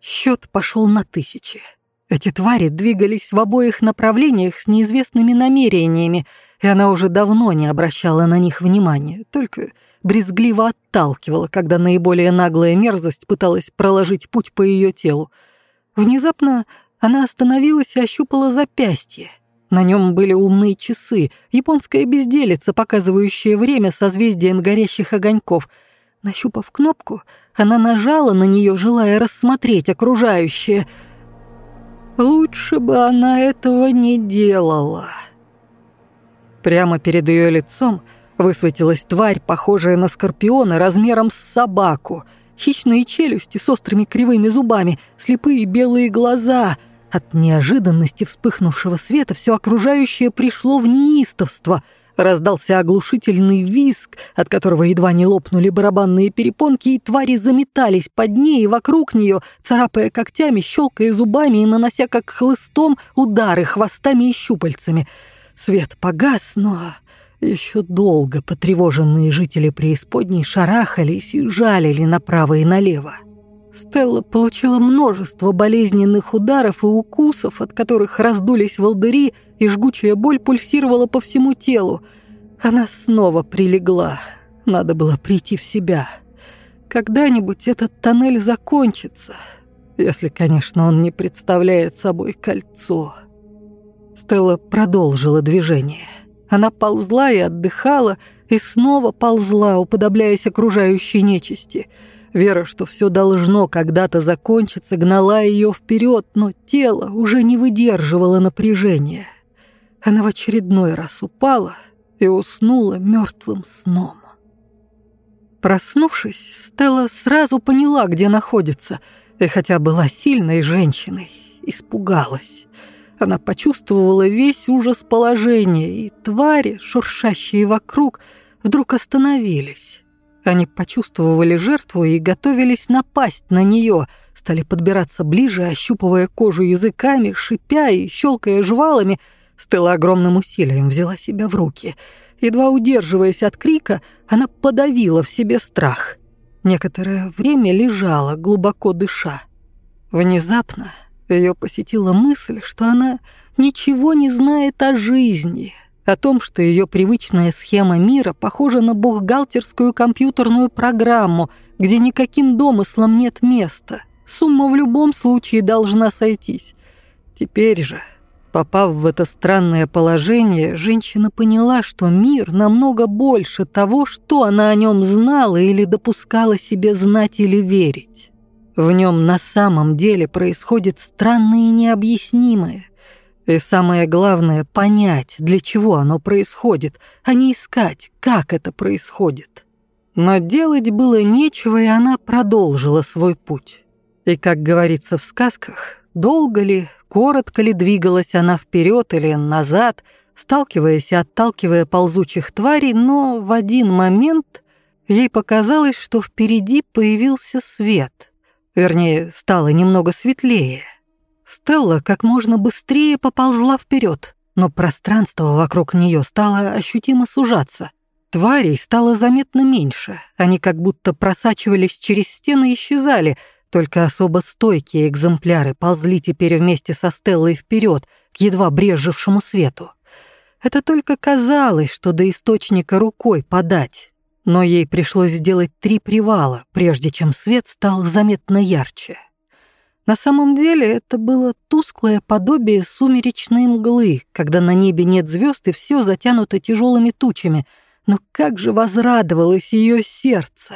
Счет пошел на тысячи. Эти твари двигались в обоих направлениях с неизвестными намерениями, и она уже давно не обращала на них внимания, только брезгливо отталкивала, когда наиболее наглая мерзость пыталась проложить путь по ее телу. Внезапно она остановилась и ощупала запястье. На нем были умные часы, японская безделица, показывающая время созвездием горящих огоньков. Нащупав кнопку, она нажала на нее, желая рассмотреть окружающее. Лучше бы она этого не делала. Прямо перед ее лицом высветилась тварь, похожая на скорпиона размером с собаку. Хищные челюсти с острыми кривыми зубами, слепые белые глаза — от неожиданности вспыхнувшего света все окружающее пришло в неистовство. Раздался оглушительный визг, от которого едва не лопнули барабанные перепонки, и твари заметались под ней и вокруг нее, царапая когтями, щелкая зубами и нанося как хлыстом удары хвостами и щупальцами. Свет погас, но еще долго потревоженные жители преисподней шарахались и жалили направо и налево. Стелла получила множество болезненных ударов и укусов, от которых раздулись волдыри, и жгучая боль пульсировала по всему телу. Она снова прилегла. Надо было прийти в себя. Когда-нибудь этот тоннель закончится, если, конечно, он не представляет собой кольцо. Стелла продолжила движение. Она ползла и отдыхала, и снова ползла, уподобляясь окружающей нечисти — Вера, что все должно когда-то закончиться, гнала ее вперед, но тело уже не выдерживало напряжения. Она в очередной раз упала и уснула мертвым сном. Проснувшись, Стелла сразу поняла, где находится, и хотя была сильной женщиной, испугалась. Она почувствовала весь ужас положения, и твари, шуршащие вокруг, вдруг остановились. Они почувствовали жертву и готовились напасть на нее, стали подбираться ближе, ощупывая кожу языками, шипя и щелкая жвалами. Стелла огромным усилием взяла себя в руки. Едва удерживаясь от крика, она подавила в себе страх. Некоторое время лежала, глубоко дыша. Внезапно ее посетила мысль, что она ничего не знает о жизни, о том, что ее привычная схема мира похожа на бухгалтерскую компьютерную программу, где никаким домыслом нет места. Сумма в любом случае должна сойтись. Теперь же, попав в это странное положение, женщина поняла, что мир намного больше того, что она о нем знала или допускала себе знать или верить. В нем на самом деле происходит странное и необъяснимое. И самое главное — понять, для чего оно происходит, а не искать, как это происходит. Но делать было нечего, и она продолжила свой путь. И, как говорится в сказках, долго ли, коротко ли двигалась она вперед или назад, сталкиваясь и отталкивая ползучих тварей, но в один момент ей показалось, что впереди появился свет. Вернее, стало немного светлее. Стелла как можно быстрее поползла вперед, но пространство вокруг нее стало ощутимо сужаться. Тварей стало заметно меньше, они как будто просачивались через стены и исчезали, только особо стойкие экземпляры ползли теперь вместе со Стеллой вперед к едва брежевшему свету. Это только казалось, что до источника рукой подать, но ей пришлось сделать три привала, прежде чем свет стал заметно ярче. На самом деле это было тусклое подобие сумеречной мглы, когда на небе нет звезд и все затянуто тяжелыми тучами. Но как же возрадовалось ее сердце!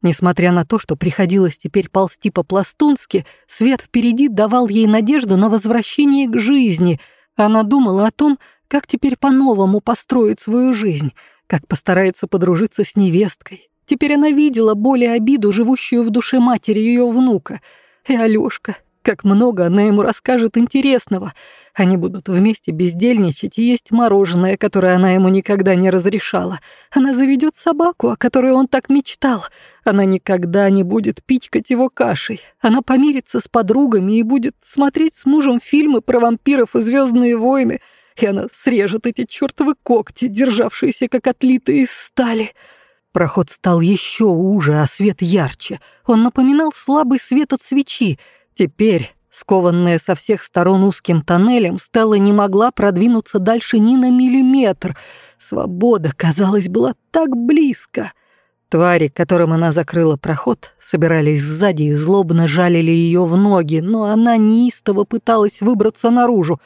Несмотря на то, что приходилось теперь ползти по-пластунски, свет впереди давал ей надежду на возвращение к жизни. Она думала о том, как теперь по-новому построить свою жизнь, как постарается подружиться с невесткой. Теперь она видела более обиду, живущую в душе матери ее внука — и Алёшка. Как много она ему расскажет интересного. Они будут вместе бездельничать и есть мороженое, которое она ему никогда не разрешала. Она заведет собаку, о которой он так мечтал. Она никогда не будет пичкать его кашей. Она помирится с подругами и будет смотреть с мужем фильмы про вампиров и звездные войны. И она срежет эти чертовы когти, державшиеся как отлитые из стали. Проход стал еще уже, а свет ярче. Он напоминал слабый свет от свечи. Теперь, скованная со всех сторон узким тоннелем, Стелла не могла продвинуться дальше ни на миллиметр. Свобода, казалось, была так близко. Твари, которым она закрыла проход, собирались сзади и злобно жалили ее в ноги, но она неистово пыталась выбраться наружу.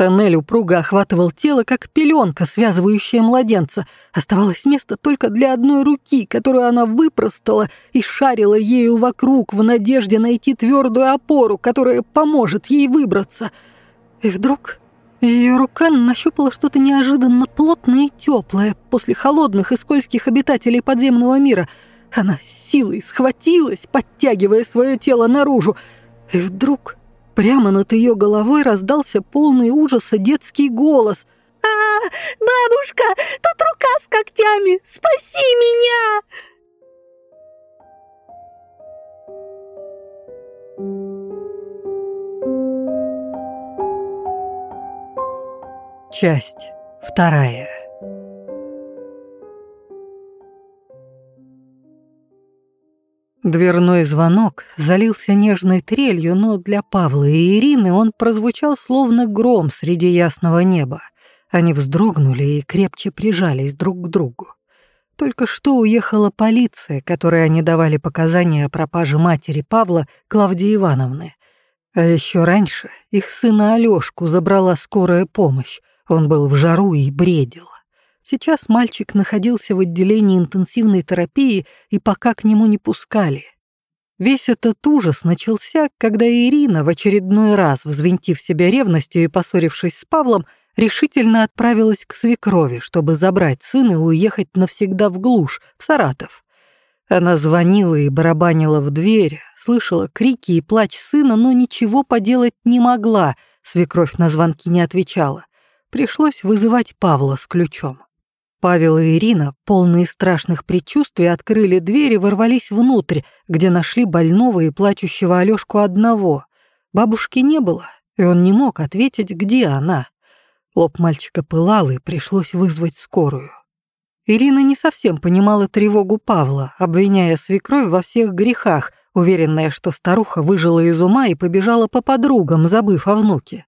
Тоннель упруго охватывал тело, как пеленка, связывающая младенца. Оставалось место только для одной руки, которую она выпростала и шарила ею вокруг в надежде найти твердую опору, которая поможет ей выбраться. И вдруг ее рука нащупала что-то неожиданно плотное и теплое после холодных и скользких обитателей подземного мира. Она силой схватилась, подтягивая свое тело наружу. И вдруг Прямо над ее головой раздался полный ужаса детский голос. «А, бабушка, тут рука с когтями! Спаси меня!» Часть вторая. Дверной звонок залился нежной трелью, но для Павла и Ирины он прозвучал словно гром среди ясного неба. Они вздрогнули и крепче прижались друг к другу. Только что уехала полиция, которой они давали показания о пропаже матери Павла, Клавдии Ивановны. А еще раньше их сына Алёшку забрала скорая помощь. Он был в жару и бредил. Сейчас мальчик находился в отделении интенсивной терапии и пока к нему не пускали. Весь этот ужас начался, когда Ирина, в очередной раз взвинтив себя ревностью и поссорившись с Павлом, решительно отправилась к свекрови, чтобы забрать сына и уехать навсегда в глушь, в Саратов. Она звонила и барабанила в дверь, слышала крики и плач сына, но ничего поделать не могла, свекровь на звонки не отвечала. Пришлось вызывать Павла с ключом. Павел и Ирина, полные страшных предчувствий, открыли дверь и ворвались внутрь, где нашли больного и плачущего Алёшку одного. Бабушки не было, и он не мог ответить, где она. Лоб мальчика пылал, и пришлось вызвать скорую. Ирина не совсем понимала тревогу Павла, обвиняя свекровь во всех грехах, уверенная, что старуха выжила из ума и побежала по подругам, забыв о внуке.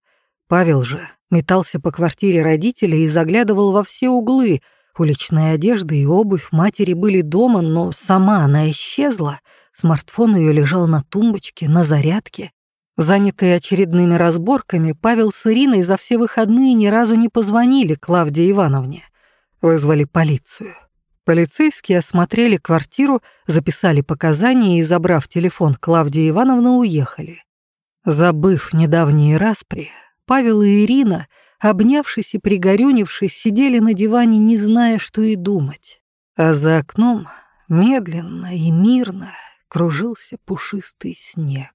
Павел же метался по квартире родителей и заглядывал во все углы. Уличная одежда и обувь матери были дома, но сама она исчезла. Смартфон ее лежал на тумбочке, на зарядке. Занятые очередными разборками, Павел с Ириной за все выходные ни разу не позвонили Клавдии Ивановне. Вызвали полицию. Полицейские осмотрели квартиру, записали показания и, забрав телефон Клавдии Ивановны, уехали. Забыв недавние распри, Павел и Ирина, обнявшись и пригорюнившись, сидели на диване, не зная, что и думать. А за окном медленно и мирно кружился пушистый снег.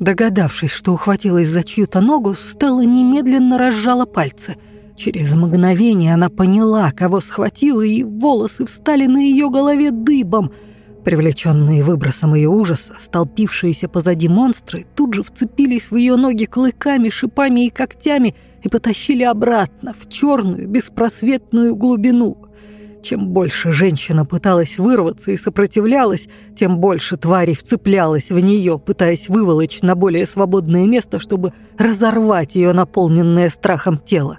Догадавшись, что ухватилась за чью-то ногу, Стелла немедленно разжала пальцы. Через мгновение она поняла, кого схватила, и волосы встали на ее голове дыбом. Привлеченные выбросом ее ужаса, столпившиеся позади монстры тут же вцепились в ее ноги клыками, шипами и когтями и потащили обратно в черную беспросветную глубину — чем больше женщина пыталась вырваться и сопротивлялась, тем больше тварей вцеплялась в нее, пытаясь выволочь на более свободное место, чтобы разорвать ее наполненное страхом тело.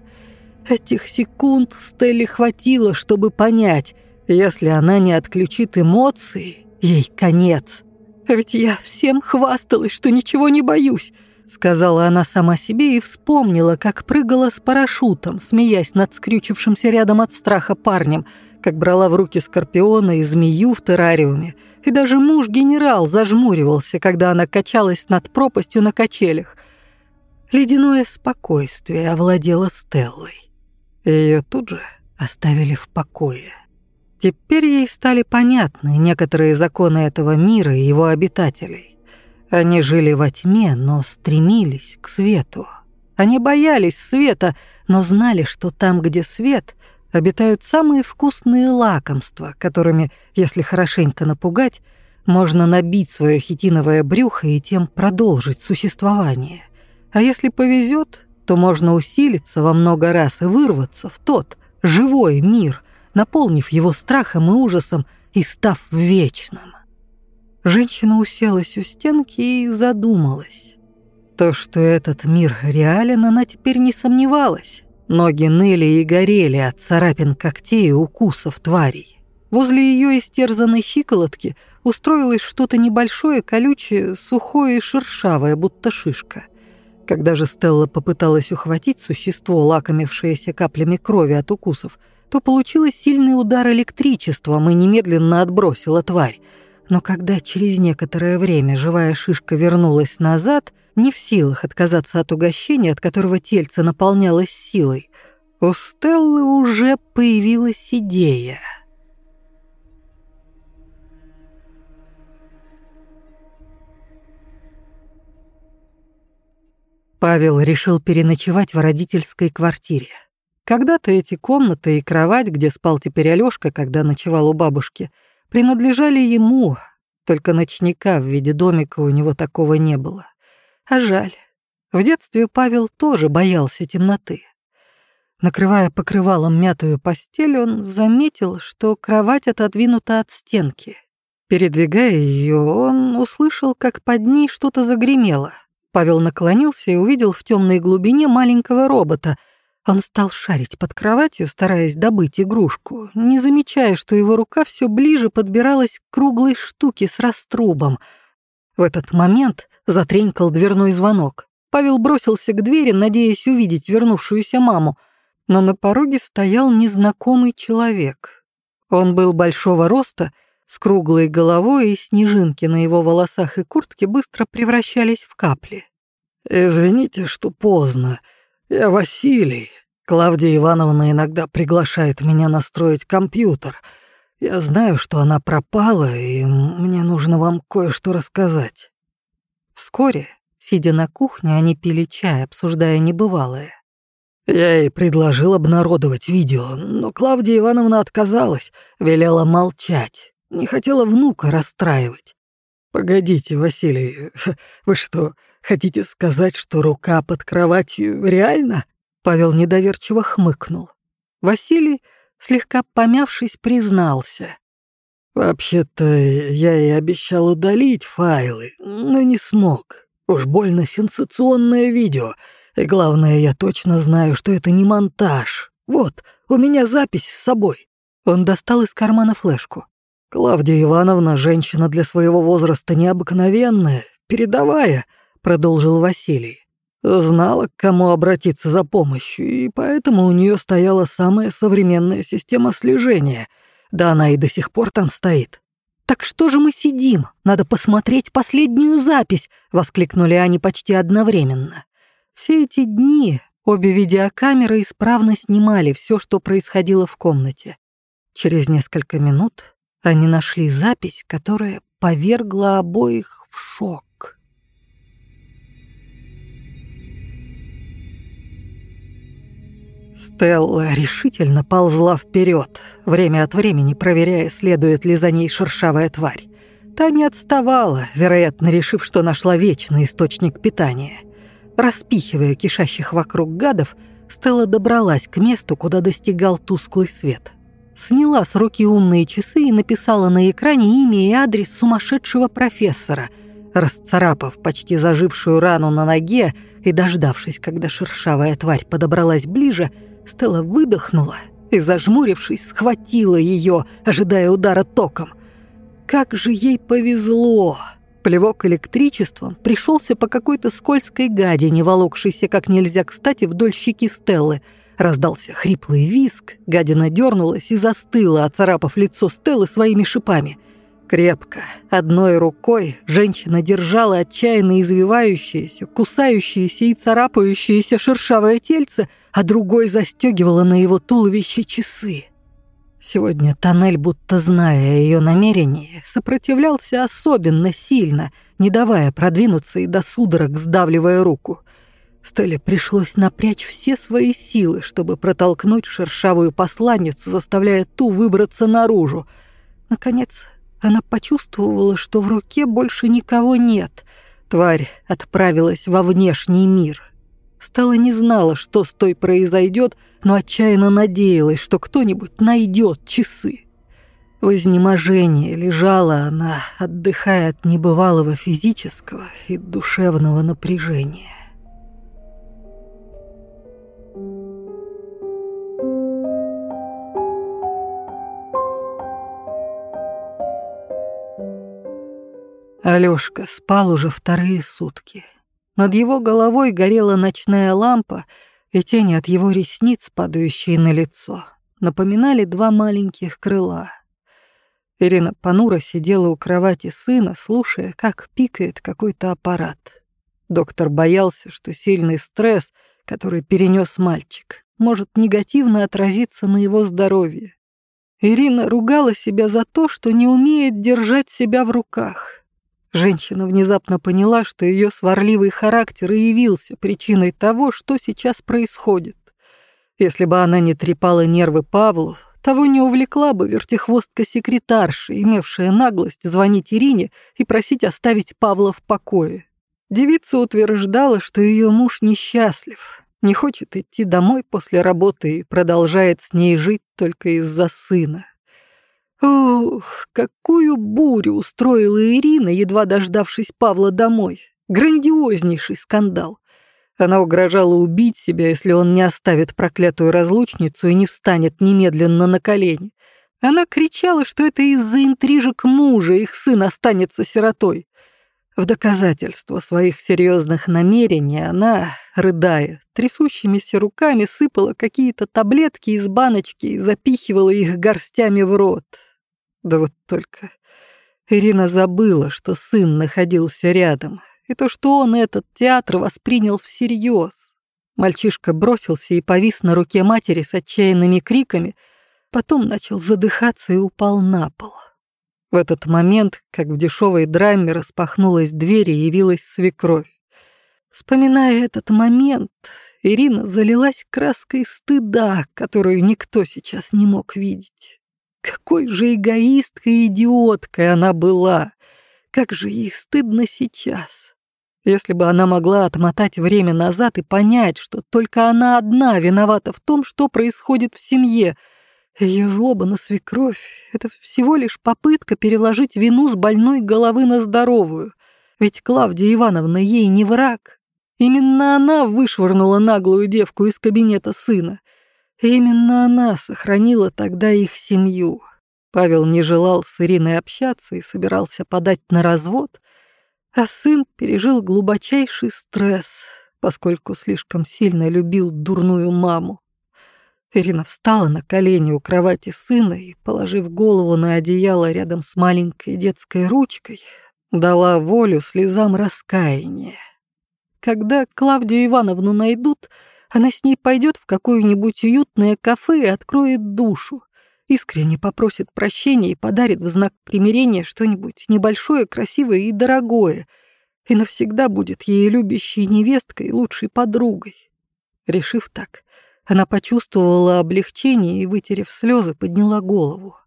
Этих секунд Стелле хватило, чтобы понять, если она не отключит эмоции, ей конец. Ведь я всем хвасталась, что ничего не боюсь, сказала она сама себе и вспомнила, как прыгала с парашютом, смеясь над скрючившимся рядом от страха парнем – как брала в руки скорпиона и змею в террариуме, и даже муж-генерал зажмуривался, когда она качалась над пропастью на качелях. Ледяное спокойствие овладело Стеллой. Ее тут же оставили в покое. Теперь ей стали понятны некоторые законы этого мира и его обитателей. Они жили во тьме, но стремились к свету. Они боялись света, но знали, что там, где свет, обитают самые вкусные лакомства, которыми, если хорошенько напугать, можно набить свое хитиновое брюхо и тем продолжить существование. А если повезет, то можно усилиться во много раз и вырваться в тот живой мир, наполнив его страхом и ужасом и став вечным. Женщина уселась у стенки и задумалась. То, что этот мир реален, она теперь не сомневалась. Ноги ныли и горели от царапин когтей и укусов тварей. Возле ее истерзанной щиколотки устроилось что-то небольшое, колючее, сухое и шершавое, будто шишка. Когда же Стелла попыталась ухватить существо, лакомившееся каплями крови от укусов, то получилось сильный удар электричеством и немедленно отбросила тварь. Но когда через некоторое время живая шишка вернулась назад, не в силах отказаться от угощения, от которого тельце наполнялось силой, у Стеллы уже появилась идея. Павел решил переночевать в родительской квартире. Когда-то эти комнаты и кровать, где спал теперь Алёшка, когда ночевал у бабушки, принадлежали ему, только ночника в виде домика у него такого не было. А жаль. В детстве Павел тоже боялся темноты. Накрывая покрывалом мятую постель, он заметил, что кровать отодвинута от стенки. Передвигая ее, он услышал, как под ней что-то загремело. Павел наклонился и увидел в темной глубине маленького робота. Он стал шарить под кроватью, стараясь добыть игрушку, не замечая, что его рука все ближе подбиралась к круглой штуке с раструбом — в этот момент затренькал дверной звонок. Павел бросился к двери, надеясь увидеть вернувшуюся маму, но на пороге стоял незнакомый человек. Он был большого роста, с круглой головой, и снежинки на его волосах и куртке быстро превращались в капли. «Извините, что поздно. Я Василий. Клавдия Ивановна иногда приглашает меня настроить компьютер. Я знаю, что она пропала, и мне нужно вам кое-что рассказать». Вскоре, сидя на кухне, они пили чай, обсуждая небывалое. Я ей предложил обнародовать видео, но Клавдия Ивановна отказалась, велела молчать, не хотела внука расстраивать. Погодите, Василий, вы что, хотите сказать, что рука под кроватью реально? Павел недоверчиво хмыкнул. Василий, слегка помявшись, признался. «Вообще-то я и обещал удалить файлы, но не смог. Уж больно сенсационное видео. И главное, я точно знаю, что это не монтаж. Вот, у меня запись с собой». Он достал из кармана флешку. «Клавдия Ивановна, женщина для своего возраста необыкновенная, передовая», — продолжил Василий. Знала, к кому обратиться за помощью, и поэтому у нее стояла самая современная система слежения — да она и до сих пор там стоит. «Так что же мы сидим? Надо посмотреть последнюю запись!» — воскликнули они почти одновременно. Все эти дни обе видеокамеры исправно снимали все, что происходило в комнате. Через несколько минут они нашли запись, которая повергла обоих в шок. Стелла решительно ползла вперед, время от времени проверяя, следует ли за ней шершавая тварь. Та не отставала, вероятно, решив, что нашла вечный источник питания. Распихивая кишащих вокруг гадов, Стелла добралась к месту, куда достигал тусклый свет. Сняла с руки умные часы и написала на экране имя и адрес сумасшедшего профессора, расцарапав почти зажившую рану на ноге и дождавшись, когда шершавая тварь подобралась ближе, Стелла выдохнула и, зажмурившись, схватила ее, ожидая удара током. Как же ей повезло! Плевок электричеством пришелся по какой-то скользкой гадине, волокшейся как нельзя кстати вдоль щеки Стеллы. Раздался хриплый виск, гадина дернулась и застыла, оцарапав лицо Стеллы своими шипами — Крепко, одной рукой, женщина держала отчаянно извивающееся, кусающееся и царапающееся шершавое тельце, а другой застегивала на его туловище часы. Сегодня тоннель, будто зная о ее намерении, сопротивлялся особенно сильно, не давая продвинуться и до судорог сдавливая руку. Стелле пришлось напрячь все свои силы, чтобы протолкнуть шершавую посланницу, заставляя ту выбраться наружу. Наконец, она почувствовала, что в руке больше никого нет. Тварь отправилась во внешний мир. Стала не знала, что с той произойдет, но отчаянно надеялась, что кто-нибудь найдет часы. В изнеможении лежала она, отдыхая от небывалого физического и душевного напряжения. Алёшка спал уже вторые сутки. Над его головой горела ночная лампа, и тени от его ресниц, падающие на лицо, напоминали два маленьких крыла. Ирина понуро сидела у кровати сына, слушая, как пикает какой-то аппарат. Доктор боялся, что сильный стресс, который перенес мальчик, может негативно отразиться на его здоровье. Ирина ругала себя за то, что не умеет держать себя в руках — Женщина внезапно поняла, что ее сварливый характер и явился причиной того, что сейчас происходит. Если бы она не трепала нервы Павлу, того не увлекла бы вертихвостка-секретарша, имевшая наглость звонить Ирине и просить оставить Павла в покое. Девица утверждала, что ее муж несчастлив, не хочет идти домой после работы и продолжает с ней жить только из-за сына. Ух, какую бурю устроила Ирина, едва дождавшись Павла домой. Грандиознейший скандал. Она угрожала убить себя, если он не оставит проклятую разлучницу и не встанет немедленно на колени. Она кричала, что это из-за интрижек мужа их сын останется сиротой. В доказательство своих серьезных намерений она, рыдая, трясущимися руками сыпала какие-то таблетки из баночки и запихивала их горстями в рот. Да вот только Ирина забыла, что сын находился рядом, и то, что он этот театр воспринял всерьез. Мальчишка бросился и повис на руке матери с отчаянными криками, потом начал задыхаться и упал на пол. В этот момент, как в дешевой драме, распахнулась дверь и явилась свекровь. Вспоминая этот момент, Ирина залилась краской стыда, которую никто сейчас не мог видеть. Какой же эгоисткой и идиоткой она была! Как же ей стыдно сейчас. Если бы она могла отмотать время назад и понять, что только она одна виновата в том, что происходит в семье. Ее злоба на свекровь — это всего лишь попытка переложить вину с больной головы на здоровую. Ведь Клавдия Ивановна ей не враг. Именно она вышвырнула наглую девку из кабинета сына. Именно она сохранила тогда их семью. Павел не желал с Ириной общаться и собирался подать на развод, а сын пережил глубочайший стресс, поскольку слишком сильно любил дурную маму. Ирина встала на колени у кровати сына и, положив голову на одеяло рядом с маленькой детской ручкой, дала волю слезам раскаяния. Когда Клавдию Ивановну найдут, она с ней пойдет в какое-нибудь уютное кафе и откроет душу искренне попросит прощения и подарит в знак примирения что-нибудь небольшое, красивое и дорогое, и навсегда будет ей любящей невесткой и лучшей подругой. Решив так, она почувствовала облегчение и, вытерев слезы, подняла голову.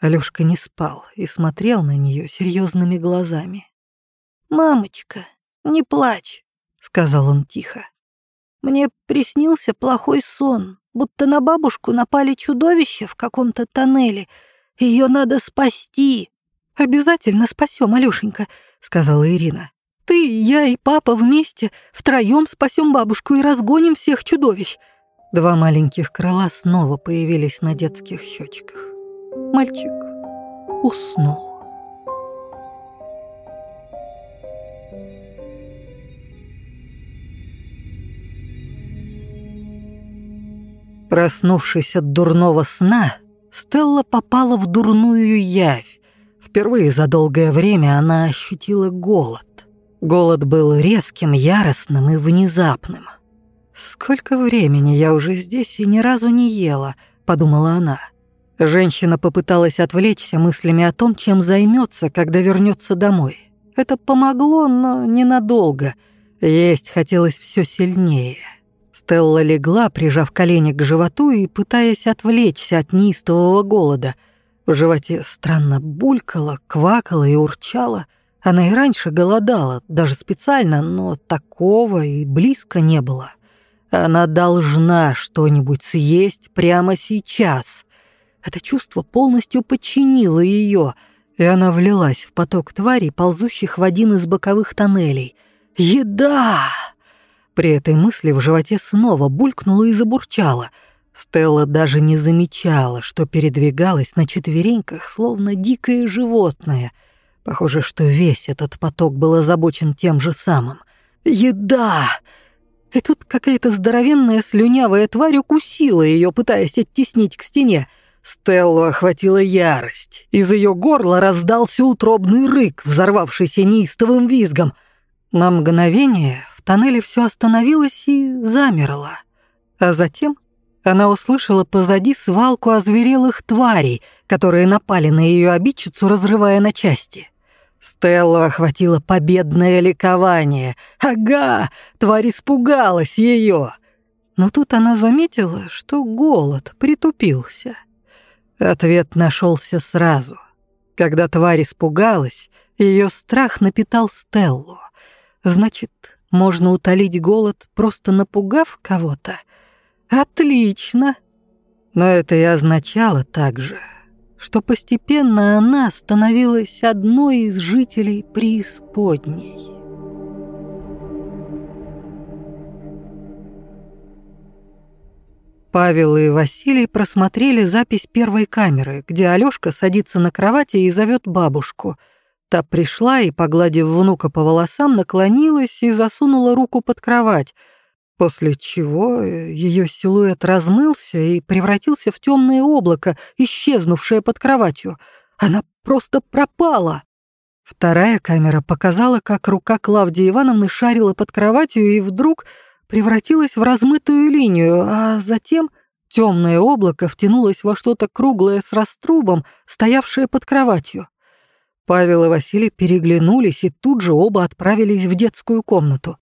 Алёшка не спал и смотрел на нее серьезными глазами. «Мамочка, не плачь», — сказал он тихо. «Мне приснился плохой сон будто на бабушку напали чудовища в каком-то тоннеле. Ее надо спасти. «Обязательно спасем, Алёшенька», — сказала Ирина. «Ты, я и папа вместе втроем спасем бабушку и разгоним всех чудовищ». Два маленьких крыла снова появились на детских щечках. Мальчик уснул. Проснувшись от дурного сна, Стелла попала в дурную явь. Впервые за долгое время она ощутила голод. Голод был резким, яростным и внезапным. «Сколько времени я уже здесь и ни разу не ела», — подумала она. Женщина попыталась отвлечься мыслями о том, чем займется, когда вернется домой. Это помогло, но ненадолго. Есть хотелось все сильнее. Стелла легла, прижав колени к животу и пытаясь отвлечься от неистового голода. В животе странно булькало, квакало и урчало. Она и раньше голодала, даже специально, но такого и близко не было. Она должна что-нибудь съесть прямо сейчас. Это чувство полностью подчинило ее, и она влилась в поток тварей, ползущих в один из боковых тоннелей. «Еда!» При этой мысли в животе снова булькнуло и забурчало. Стелла даже не замечала, что передвигалась на четвереньках, словно дикое животное. Похоже, что весь этот поток был озабочен тем же самым. «Еда!» И тут какая-то здоровенная слюнявая тварь укусила ее, пытаясь оттеснить к стене. Стеллу охватила ярость. Из ее горла раздался утробный рык, взорвавшийся неистовым визгом. На мгновение тоннеле все остановилось и замерло. А затем она услышала позади свалку озверелых тварей, которые напали на ее обидчицу, разрывая на части. Стеллу охватило победное ликование. Ага, тварь испугалась ее. Но тут она заметила, что голод притупился. Ответ нашелся сразу. Когда тварь испугалась, ее страх напитал Стеллу. Значит, можно утолить голод, просто напугав кого-то? Отлично! Но это и означало также, что постепенно она становилась одной из жителей преисподней. Павел и Василий просмотрели запись первой камеры, где Алёшка садится на кровати и зовет бабушку — Та пришла и, погладив внука по волосам, наклонилась и засунула руку под кровать, после чего э, ее силуэт размылся и превратился в темное облако, исчезнувшее под кроватью. Она просто пропала. Вторая камера показала, как рука Клавдии Ивановны шарила под кроватью и вдруг превратилась в размытую линию, а затем темное облако втянулось во что-то круглое с раструбом, стоявшее под кроватью. Павел и Василий переглянулись и тут же оба отправились в детскую комнату.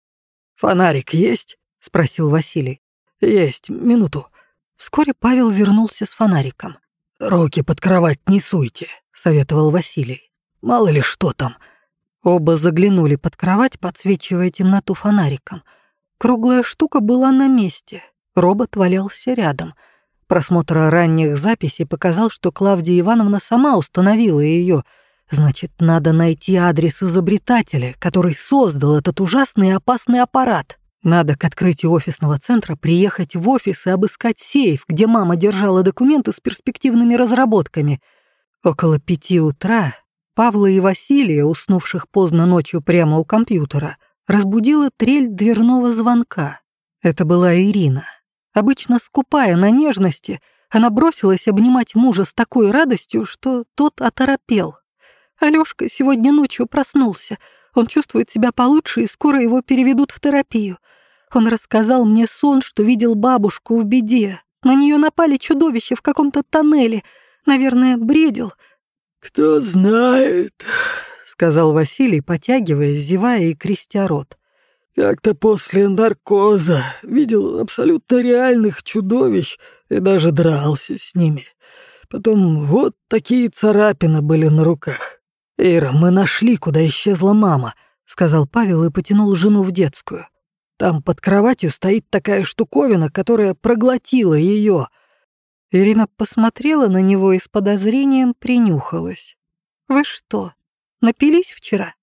«Фонарик есть?» — спросил Василий. «Есть, минуту». Вскоре Павел вернулся с фонариком. «Руки под кровать не суйте», — советовал Василий. «Мало ли что там. Оба заглянули под кровать, подсвечивая темноту фонариком. Круглая штука была на месте. Робот валялся рядом. Просмотр ранних записей показал, что Клавдия Ивановна сама установила ее. Значит, надо найти адрес изобретателя, который создал этот ужасный и опасный аппарат. Надо к открытию офисного центра приехать в офис и обыскать сейф, где мама держала документы с перспективными разработками. Около пяти утра Павла и Василия, уснувших поздно ночью прямо у компьютера, разбудила трель дверного звонка. Это была Ирина. Обычно скупая на нежности, она бросилась обнимать мужа с такой радостью, что тот оторопел. Алёшка сегодня ночью проснулся. Он чувствует себя получше, и скоро его переведут в терапию. Он рассказал мне сон, что видел бабушку в беде. На нее напали чудовища в каком-то тоннеле. Наверное, бредил — «Кто знает», — сказал Василий, потягиваясь, зевая и крестя рот. «Как-то после наркоза видел абсолютно реальных чудовищ и даже дрался с ними. Потом вот такие царапины были на руках. «Ира, мы нашли, куда исчезла мама», — сказал Павел и потянул жену в детскую. «Там под кроватью стоит такая штуковина, которая проглотила ее. Ирина посмотрела на него и с подозрением принюхалась. «Вы что, напились вчера?»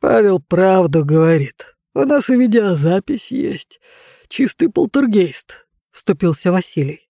«Павел правду говорит. У нас и видеозапись есть. Чистый полтергейст», — вступился Василий.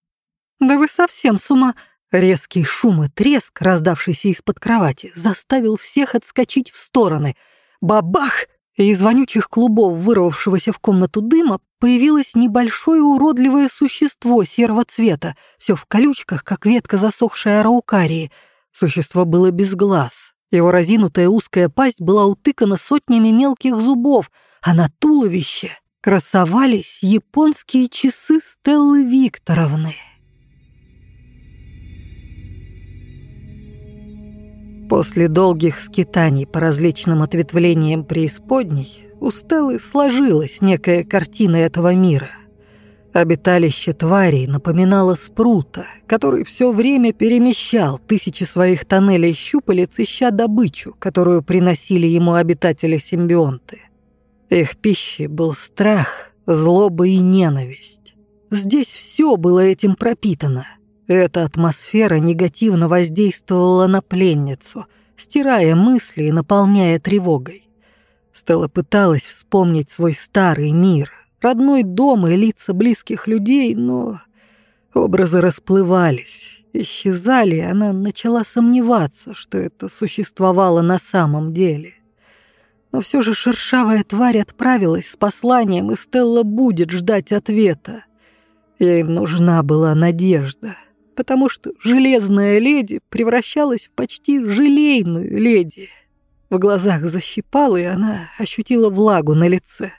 «Да вы совсем с ума...» Резкий шум и треск, раздавшийся из-под кровати, заставил всех отскочить в стороны. Бабах! и из вонючих клубов, вырвавшегося в комнату дыма, появилось небольшое уродливое существо серого цвета, все в колючках, как ветка засохшей араукарии. Существо было без глаз. Его разинутая узкая пасть была утыкана сотнями мелких зубов, а на туловище красовались японские часы Стеллы Викторовны. После долгих скитаний по различным ответвлениям преисподней у Стеллы сложилась некая картина этого мира. Обиталище тварей напоминало спрута, который все время перемещал тысячи своих тоннелей щупалец, ища добычу, которую приносили ему обитатели-симбионты. Их пищей был страх, злоба и ненависть. Здесь все было этим пропитано — эта атмосфера негативно воздействовала на пленницу, стирая мысли и наполняя тревогой. Стелла пыталась вспомнить свой старый мир, родной дом и лица близких людей, но образы расплывались, исчезали, и она начала сомневаться, что это существовало на самом деле. Но все же шершавая тварь отправилась с посланием, и Стелла будет ждать ответа. Ей нужна была надежда — потому что железная леди превращалась в почти желейную леди. В глазах защипала, и она ощутила влагу на лице.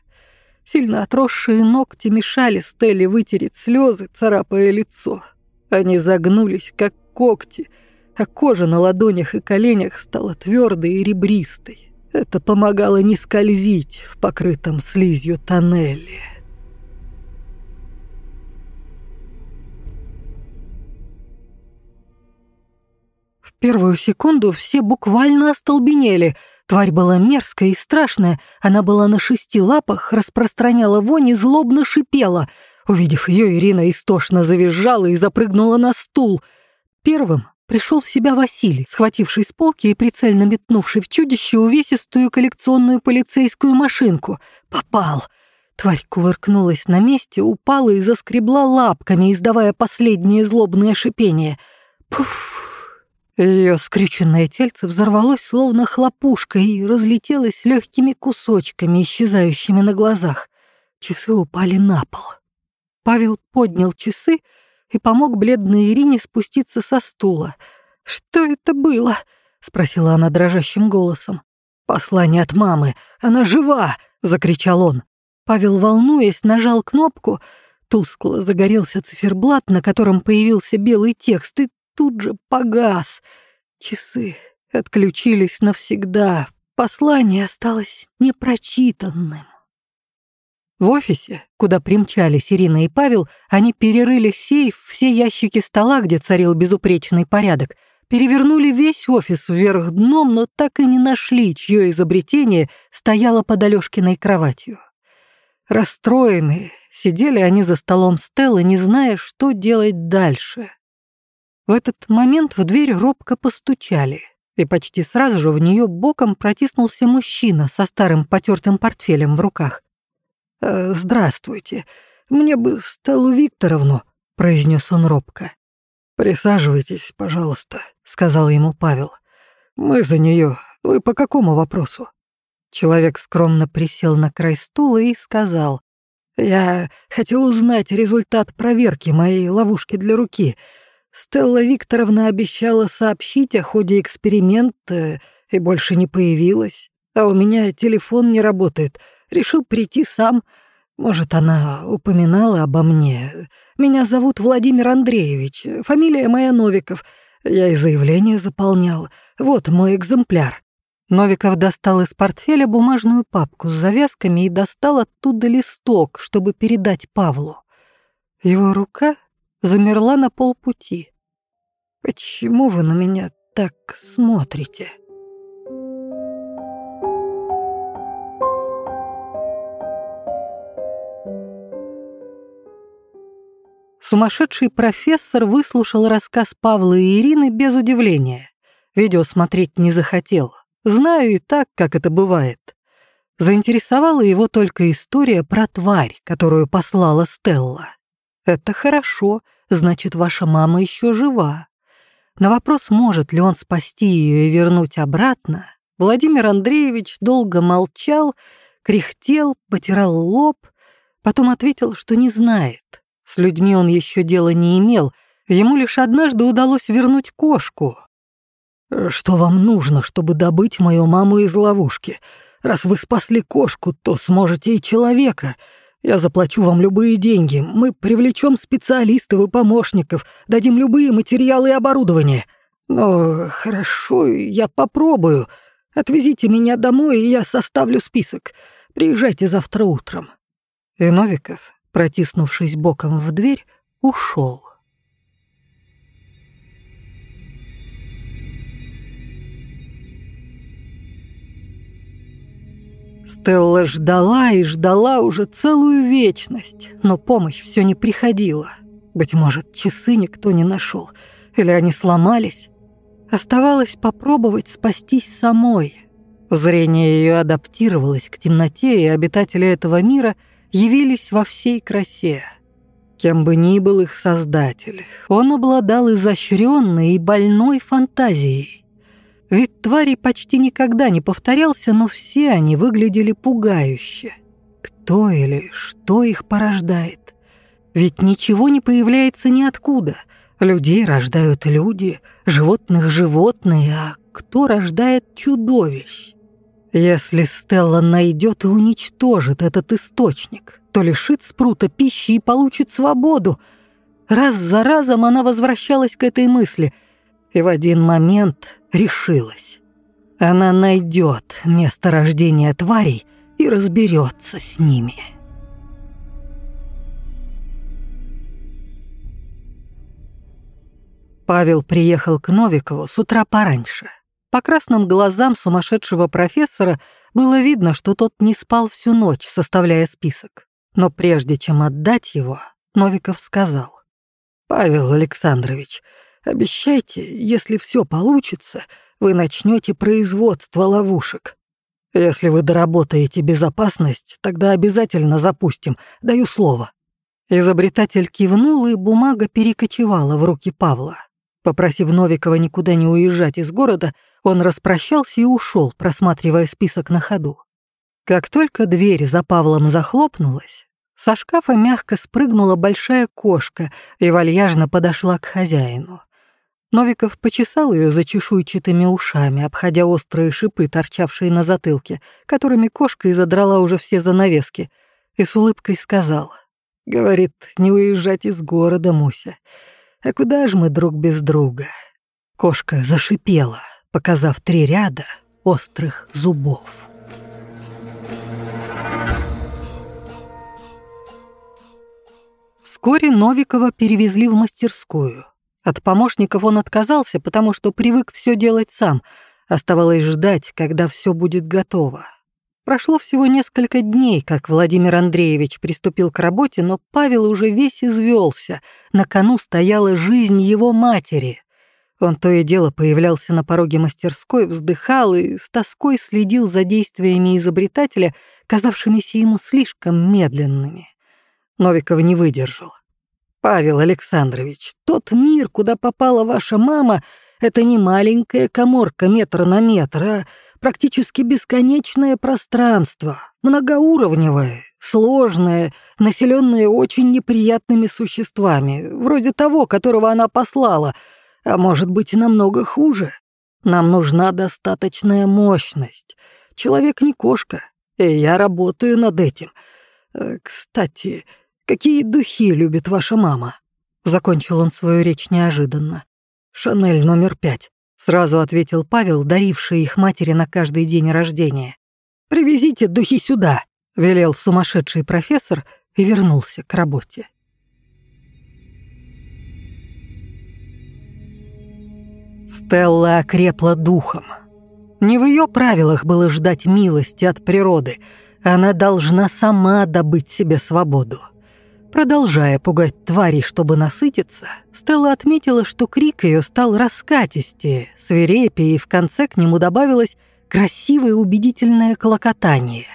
Сильно отросшие ногти мешали Стелле вытереть слезы, царапая лицо. Они загнулись, как когти, а кожа на ладонях и коленях стала твердой и ребристой. Это помогало не скользить в покрытом слизью тоннеле. Первую секунду все буквально остолбенели. Тварь была мерзкая и страшная. Она была на шести лапах, распространяла вонь и злобно шипела. Увидев ее, Ирина истошно завизжала и запрыгнула на стул. Первым пришел в себя Василий, схвативший с полки и прицельно метнувший в чудище увесистую коллекционную полицейскую машинку. Попал. Тварь кувыркнулась на месте, упала и заскребла лапками, издавая последнее злобное шипение. Пуф! Ее скрюченное тельце взорвалось словно хлопушка и разлетелось легкими кусочками, исчезающими на глазах. Часы упали на пол. Павел поднял часы и помог бледной Ирине спуститься со стула. «Что это было?» — спросила она дрожащим голосом. «Послание от мамы! Она жива!» — закричал он. Павел, волнуясь, нажал кнопку. Тускло загорелся циферблат, на котором появился белый текст, и тут же погас. Часы отключились навсегда. Послание осталось непрочитанным. В офисе, куда примчались Ирина и Павел, они перерыли сейф, все ящики стола, где царил безупречный порядок, перевернули весь офис вверх дном, но так и не нашли, чье изобретение стояло под Алёшкиной кроватью. Расстроенные, сидели они за столом Стеллы, не зная, что делать дальше. В этот момент в дверь робко постучали, и почти сразу же в нее боком протиснулся мужчина со старым потертым портфелем в руках. «Э, «Здравствуйте, мне бы Стеллу Викторовну», — произнес он робко. «Присаживайтесь, пожалуйста», — сказал ему Павел. «Мы за нее. Вы по какому вопросу?» Человек скромно присел на край стула и сказал. «Я хотел узнать результат проверки моей ловушки для руки. Стелла Викторовна обещала сообщить о ходе эксперимента и больше не появилась. А у меня телефон не работает. Решил прийти сам. Может, она упоминала обо мне. Меня зовут Владимир Андреевич, фамилия моя Новиков. Я и заявление заполнял. Вот мой экземпляр». Новиков достал из портфеля бумажную папку с завязками и достал оттуда листок, чтобы передать Павлу. Его рука замерла на полпути. «Почему вы на меня так смотрите?» Сумасшедший профессор выслушал рассказ Павла и Ирины без удивления. Видео смотреть не захотел. Знаю и так, как это бывает. Заинтересовала его только история про тварь, которую послала Стелла. Это хорошо, значит, ваша мама еще жива. На вопрос, может ли он спасти ее и вернуть обратно, Владимир Андреевич долго молчал, кряхтел, потирал лоб, потом ответил, что не знает. С людьми он еще дела не имел, ему лишь однажды удалось вернуть кошку. «Что вам нужно, чтобы добыть мою маму из ловушки? Раз вы спасли кошку, то сможете и человека. Я заплачу вам любые деньги, мы привлечем специалистов и помощников, дадим любые материалы и оборудование. Но хорошо, я попробую. Отвезите меня домой, и я составлю список. Приезжайте завтра утром». И Новиков протиснувшись боком в дверь, ушел. Стелла ждала и ждала уже целую вечность, но помощь все не приходила. Быть может, часы никто не нашел, или они сломались. Оставалось попробовать спастись самой. Зрение ее адаптировалось к темноте, и обитатели этого мира — явились во всей красе. Кем бы ни был их создатель, он обладал изощренной и больной фантазией. Вид тварей почти никогда не повторялся, но все они выглядели пугающе. Кто или что их порождает? Ведь ничего не появляется ниоткуда. Людей рождают люди, животных — животные, а кто рождает чудовищ? Если Стелла найдет и уничтожит этот источник, то лишит спрута пищи и получит свободу. Раз за разом она возвращалась к этой мысли и в один момент решилась. Она найдет место рождения тварей и разберется с ними. Павел приехал к Новикову с утра пораньше — по красным глазам сумасшедшего профессора было видно, что тот не спал всю ночь, составляя список. Но прежде чем отдать его, Новиков сказал. «Павел Александрович, обещайте, если все получится, вы начнете производство ловушек. Если вы доработаете безопасность, тогда обязательно запустим, даю слово». Изобретатель кивнул, и бумага перекочевала в руки Павла. Попросив Новикова никуда не уезжать из города, он распрощался и ушел, просматривая список на ходу. Как только дверь за Павлом захлопнулась, со шкафа мягко спрыгнула большая кошка и вальяжно подошла к хозяину. Новиков почесал ее за чешуйчатыми ушами, обходя острые шипы, торчавшие на затылке, которыми кошка и задрала уже все занавески, и с улыбкой сказал, «Говорит, не уезжать из города, Муся. А куда ж мы друг без друга?» Кошка зашипела, показав три ряда острых зубов. Вскоре Новикова перевезли в мастерскую. От помощников он отказался, потому что привык все делать сам. Оставалось ждать, когда все будет готово. Прошло всего несколько дней, как Владимир Андреевич приступил к работе, но Павел уже весь извелся. На кону стояла жизнь его матери. Он то и дело появлялся на пороге мастерской, вздыхал и с тоской следил за действиями изобретателя, казавшимися ему слишком медленными. Новиков не выдержал. «Павел Александрович, тот мир, куда попала ваша мама, это не маленькая коморка метр на метр, а практически бесконечное пространство, многоуровневое, сложное, населенное очень неприятными существами, вроде того, которого она послала, а может быть, намного хуже. Нам нужна достаточная мощность. Человек не кошка, и я работаю над этим. Э, кстати, какие духи любит ваша мама?» Закончил он свою речь неожиданно. «Шанель номер пять», — сразу ответил Павел, даривший их матери на каждый день рождения. «Привезите духи сюда», — велел сумасшедший профессор и вернулся к работе. Стелла окрепла духом. Не в ее правилах было ждать милости от природы. Она должна сама добыть себе свободу. Продолжая пугать тварей, чтобы насытиться, Стелла отметила, что крик ее стал раскатистее, свирепее, и в конце к нему добавилось красивое убедительное клокотание.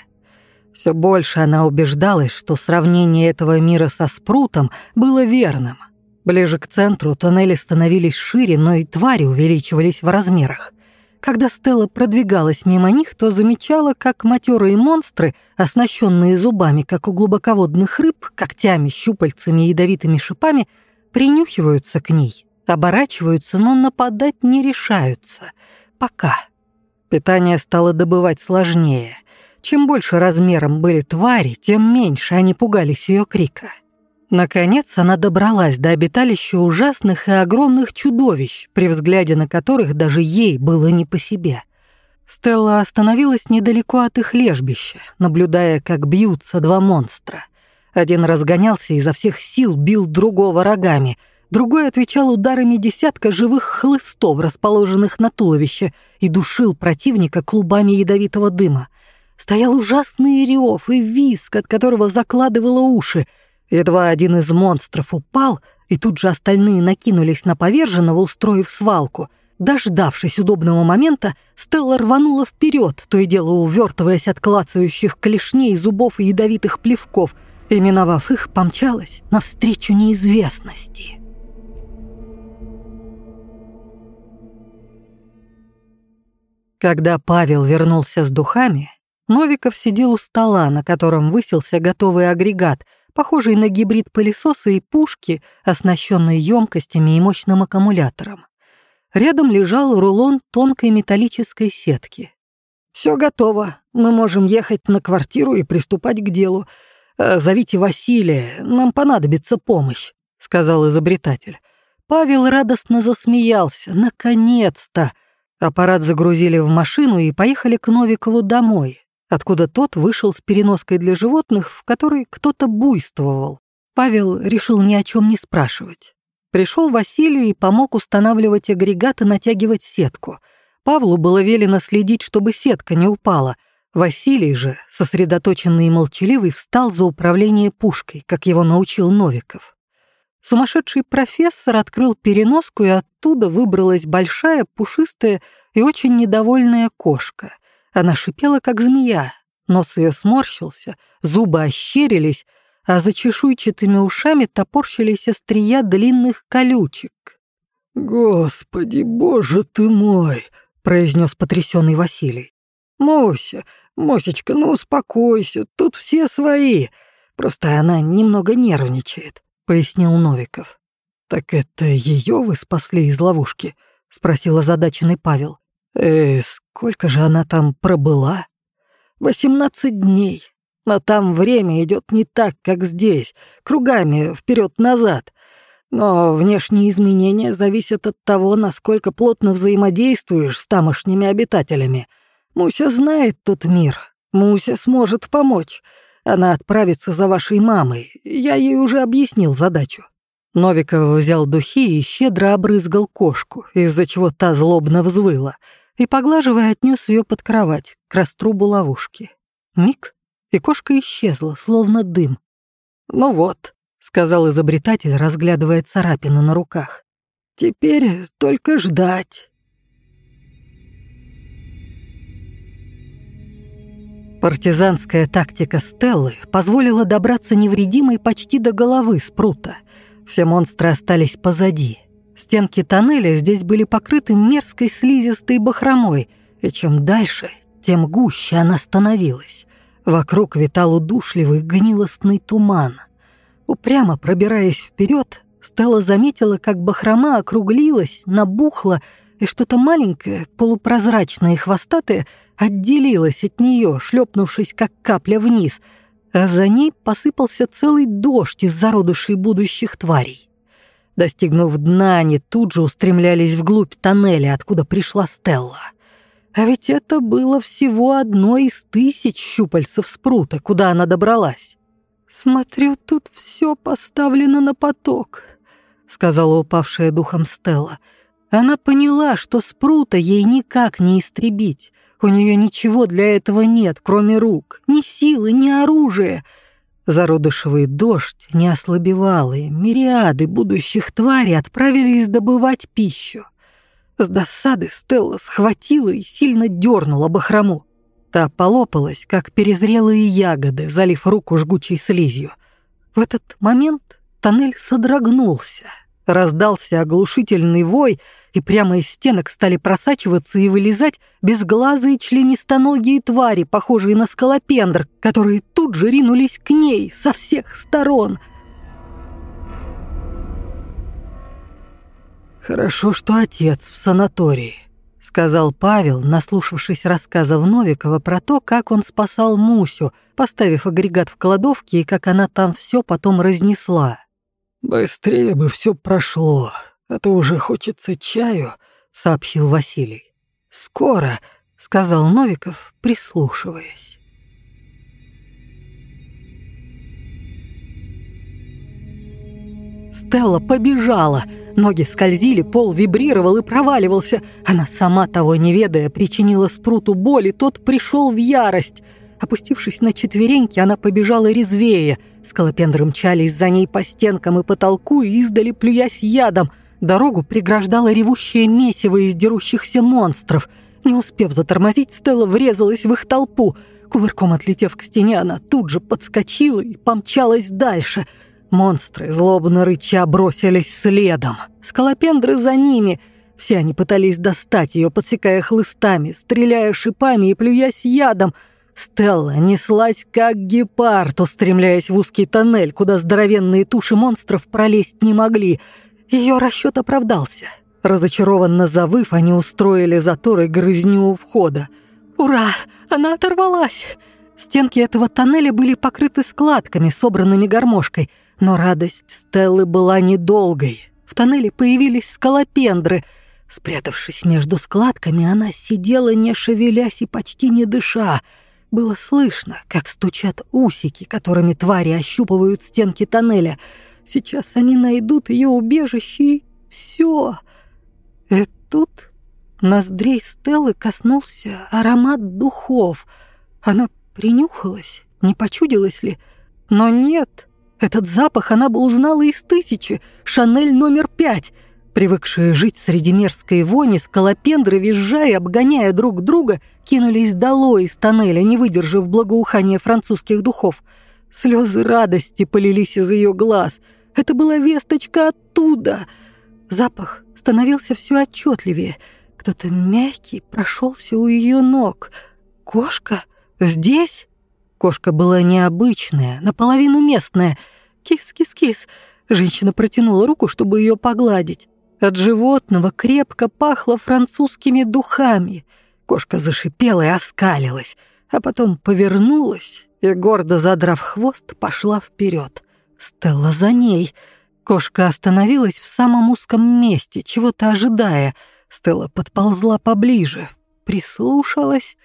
Все больше она убеждалась, что сравнение этого мира со спрутом было верным. Ближе к центру тоннели становились шире, но и твари увеличивались в размерах. Когда Стелла продвигалась мимо них, то замечала, как матерые монстры, оснащенные зубами, как у глубоководных рыб, когтями, щупальцами и ядовитыми шипами, принюхиваются к ней, оборачиваются, но нападать не решаются. Пока. Питание стало добывать сложнее. Чем больше размером были твари, тем меньше они пугались ее крика. Наконец она добралась до обиталища ужасных и огромных чудовищ, при взгляде на которых даже ей было не по себе. Стелла остановилась недалеко от их лежбища, наблюдая, как бьются два монстра. Один разгонялся изо всех сил, бил другого рогами, другой отвечал ударами десятка живых хлыстов, расположенных на туловище, и душил противника клубами ядовитого дыма. Стоял ужасный рев и виск, от которого закладывало уши — Едва один из монстров упал, и тут же остальные накинулись на поверженного, устроив свалку. Дождавшись удобного момента, Стелла рванула вперед, то и дело увертываясь от клацающих клешней, зубов и ядовитых плевков, и, миновав их, помчалась навстречу неизвестности. Когда Павел вернулся с духами, Новиков сидел у стола, на котором высился готовый агрегат — похожий на гибрид пылесоса и пушки, оснащенной емкостями и мощным аккумулятором. Рядом лежал рулон тонкой металлической сетки. Все готово. Мы можем ехать на квартиру и приступать к делу. Э, зовите Василия, нам понадобится помощь», — сказал изобретатель. Павел радостно засмеялся. «Наконец-то!» Аппарат загрузили в машину и поехали к Новикову домой откуда тот вышел с переноской для животных, в которой кто-то буйствовал. Павел решил ни о чем не спрашивать. Пришел Василию и помог устанавливать агрегат и натягивать сетку. Павлу было велено следить, чтобы сетка не упала. Василий же, сосредоточенный и молчаливый, встал за управление пушкой, как его научил Новиков. Сумасшедший профессор открыл переноску, и оттуда выбралась большая, пушистая и очень недовольная кошка — она шипела, как змея, нос ее сморщился, зубы ощерились, а за чешуйчатыми ушами топорщились острия длинных колючек. «Господи, боже ты мой!» — произнес потрясенный Василий. «Мося, Мосечка, ну успокойся, тут все свои. Просто она немного нервничает», — пояснил Новиков. «Так это ее вы спасли из ловушки?» — спросил озадаченный Павел. «Э, сколько же она там пробыла?» «Восемнадцать дней. Но там время идет не так, как здесь, кругами вперед назад Но внешние изменения зависят от того, насколько плотно взаимодействуешь с тамошними обитателями. Муся знает тот мир. Муся сможет помочь. Она отправится за вашей мамой. Я ей уже объяснил задачу». Новиков взял духи и щедро обрызгал кошку, из-за чего та злобно взвыла, и, поглаживая, отнес ее под кровать, к раструбу ловушки. Миг, и кошка исчезла, словно дым. «Ну вот», — сказал изобретатель, разглядывая царапины на руках. «Теперь только ждать». Партизанская тактика Стеллы позволила добраться невредимой почти до головы спрута. Все монстры остались позади. Стенки тоннеля здесь были покрыты мерзкой слизистой бахромой, и чем дальше, тем гуще она становилась. Вокруг витал удушливый гнилостный туман. Упрямо пробираясь вперед, Стелла заметила, как бахрома округлилась, набухла, и что-то маленькое, полупрозрачное и хвостатое — отделилась от нее, шлепнувшись как капля вниз, а за ней посыпался целый дождь из зародышей будущих тварей. Достигнув дна, они тут же устремлялись вглубь тоннеля, откуда пришла Стелла. А ведь это было всего одно из тысяч щупальцев спрута, куда она добралась. «Смотрю, тут все поставлено на поток», — сказала упавшая духом Стелла. Она поняла, что спрута ей никак не истребить — у нее ничего для этого нет, кроме рук, ни силы, ни оружия. Зародышевый дождь не ослабевал, и мириады будущих тварей отправились добывать пищу. С досады Стелла схватила и сильно дернула бахрому. Та полопалась, как перезрелые ягоды, залив руку жгучей слизью. В этот момент тоннель содрогнулся, раздался оглушительный вой — и прямо из стенок стали просачиваться и вылезать безглазые членистоногие твари, похожие на скалопендр, которые тут же ринулись к ней со всех сторон. «Хорошо, что отец в санатории», — сказал Павел, наслушавшись рассказов Новикова про то, как он спасал Мусю, поставив агрегат в кладовке и как она там все потом разнесла. «Быстрее бы все прошло», «А то уже хочется чаю», — сообщил Василий. «Скоро», — сказал Новиков, прислушиваясь. Стелла побежала. Ноги скользили, пол вибрировал и проваливался. Она сама того не ведая причинила спруту боль, и тот пришел в ярость. Опустившись на четвереньки, она побежала резвее. Скалопендры мчались за ней по стенкам и потолку и издали, плюясь ядом — Дорогу преграждало ревущее месиво из дерущихся монстров. Не успев затормозить, Стелла врезалась в их толпу. Кувырком отлетев к стене, она тут же подскочила и помчалась дальше. Монстры, злобно рыча, бросились следом. Скалопендры за ними. Все они пытались достать ее, подсекая хлыстами, стреляя шипами и плюясь ядом. Стелла неслась как гепард, устремляясь в узкий тоннель, куда здоровенные туши монстров пролезть не могли — ее расчет оправдался. Разочарованно завыв, они устроили затор и грызню у входа. «Ура! Она оторвалась!» Стенки этого тоннеля были покрыты складками, собранными гармошкой, но радость Стеллы была недолгой. В тоннеле появились скалопендры. Спрятавшись между складками, она сидела, не шевелясь и почти не дыша. Было слышно, как стучат усики, которыми твари ощупывают стенки тоннеля — Сейчас они найдут ее убежище и все. И тут ноздрей Стеллы коснулся аромат духов. Она принюхалась, не почудилась ли? Но нет, этот запах она бы узнала из тысячи, Шанель номер пять. Привыкшие жить среди мерзкой вони, скалопендры, визжая, обгоняя друг друга, кинулись долой из тоннеля, не выдержав благоухания французских духов. Слезы радости полились из ее глаз — это была весточка оттуда. Запах становился все отчетливее. Кто-то мягкий прошелся у ее ног. Кошка? Здесь? Кошка была необычная, наполовину местная. Кис-кис-кис. Женщина протянула руку, чтобы ее погладить. От животного крепко пахло французскими духами. Кошка зашипела и оскалилась, а потом повернулась и, гордо задрав хвост, пошла вперед. Стелла за ней. Кошка остановилась в самом узком месте, чего-то ожидая. Стелла подползла поближе, прислушалась.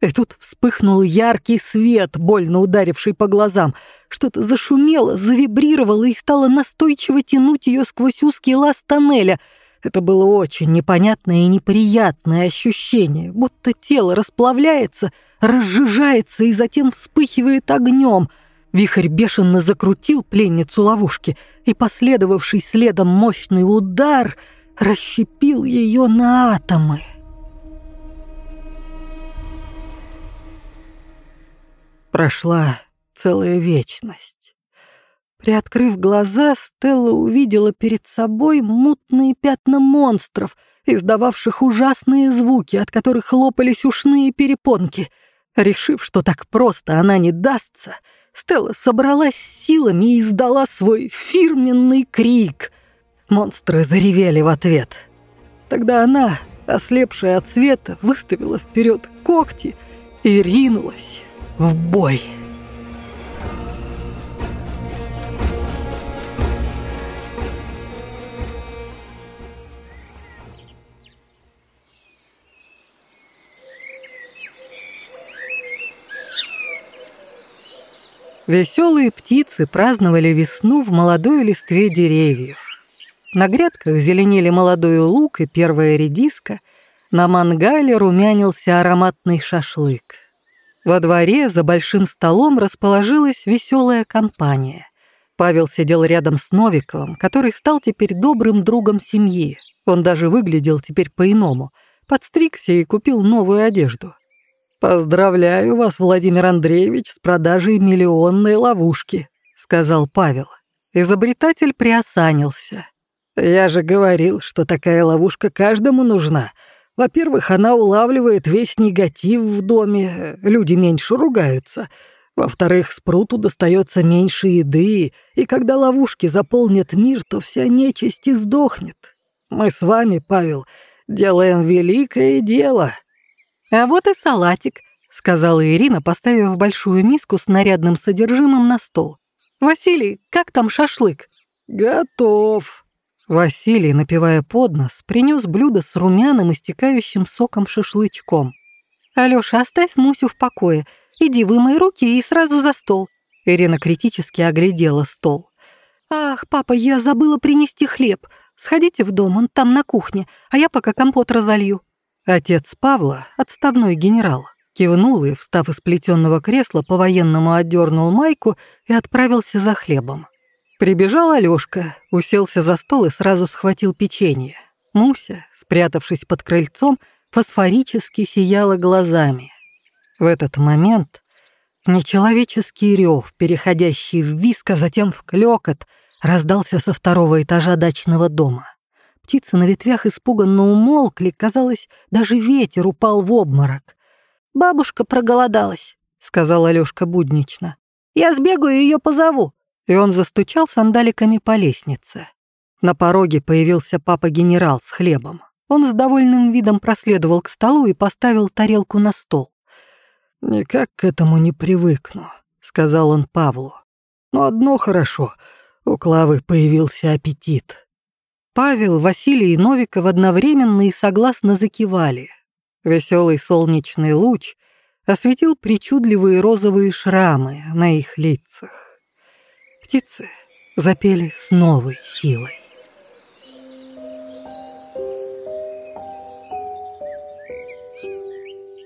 И тут вспыхнул яркий свет, больно ударивший по глазам. Что-то зашумело, завибрировало и стало настойчиво тянуть ее сквозь узкий лаз тоннеля. Это было очень непонятное и неприятное ощущение, будто тело расплавляется, разжижается и затем вспыхивает огнем. Вихрь бешено закрутил пленницу ловушки, и последовавший следом мощный удар расщепил ее на атомы. Прошла целая вечность. Приоткрыв глаза, Стелла увидела перед собой мутные пятна монстров, издававших ужасные звуки, от которых лопались ушные перепонки. Решив, что так просто она не дастся, Стелла собралась силами и издала свой фирменный крик. Монстры заревели в ответ. Тогда она, ослепшая от света, выставила вперед когти и ринулась в бой. Веселые птицы праздновали весну в молодой листве деревьев. На грядках зеленели молодой лук и первая редиска, на мангале румянился ароматный шашлык. Во дворе за большим столом расположилась веселая компания. Павел сидел рядом с Новиковым, который стал теперь добрым другом семьи. Он даже выглядел теперь по-иному. Подстригся и купил новую одежду. «Поздравляю вас, Владимир Андреевич, с продажей миллионной ловушки», — сказал Павел. Изобретатель приосанился. «Я же говорил, что такая ловушка каждому нужна. Во-первых, она улавливает весь негатив в доме, люди меньше ругаются. Во-вторых, спруту достается меньше еды, и когда ловушки заполнят мир, то вся нечисть издохнет. Мы с вами, Павел, делаем великое дело». «А вот и салатик», — сказала Ирина, поставив большую миску с нарядным содержимым на стол. «Василий, как там шашлык?» «Готов», Василий, напивая под нос, принес блюдо с румяным, истекающим соком шашлычком. «Алёша, оставь Мусю в покое. Иди вымой руки и сразу за стол». Ирина критически оглядела стол. «Ах, папа, я забыла принести хлеб. Сходите в дом, он там на кухне, а я пока компот разолью». Отец Павла, отставной генерал, кивнул и, встав из плетенного кресла, по-военному отдернул майку и отправился за хлебом. Прибежал Алёшка, уселся за стол и сразу схватил печенье. Муся, спрятавшись под крыльцом, фосфорически сияла глазами. В этот момент нечеловеческий рев, переходящий в виск, а затем в клёкот, раздался со второго этажа дачного дома. Птицы на ветвях испуганно умолкли, казалось, даже ветер упал в обморок. «Бабушка проголодалась», — сказал Алёшка буднично. «Я сбегаю и её позову» и он застучал сандаликами по лестнице. На пороге появился папа-генерал с хлебом. Он с довольным видом проследовал к столу и поставил тарелку на стол. «Никак к этому не привыкну», — сказал он Павлу. «Но одно хорошо, у Клавы появился аппетит». Павел, Василий и Новиков одновременно и согласно закивали. Веселый солнечный луч осветил причудливые розовые шрамы на их лицах. Птицы запели с новой силой.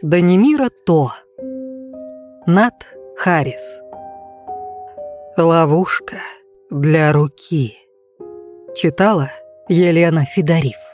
Данимира То. Нат Харрис. Ловушка для руки. Читала Елена Федорив.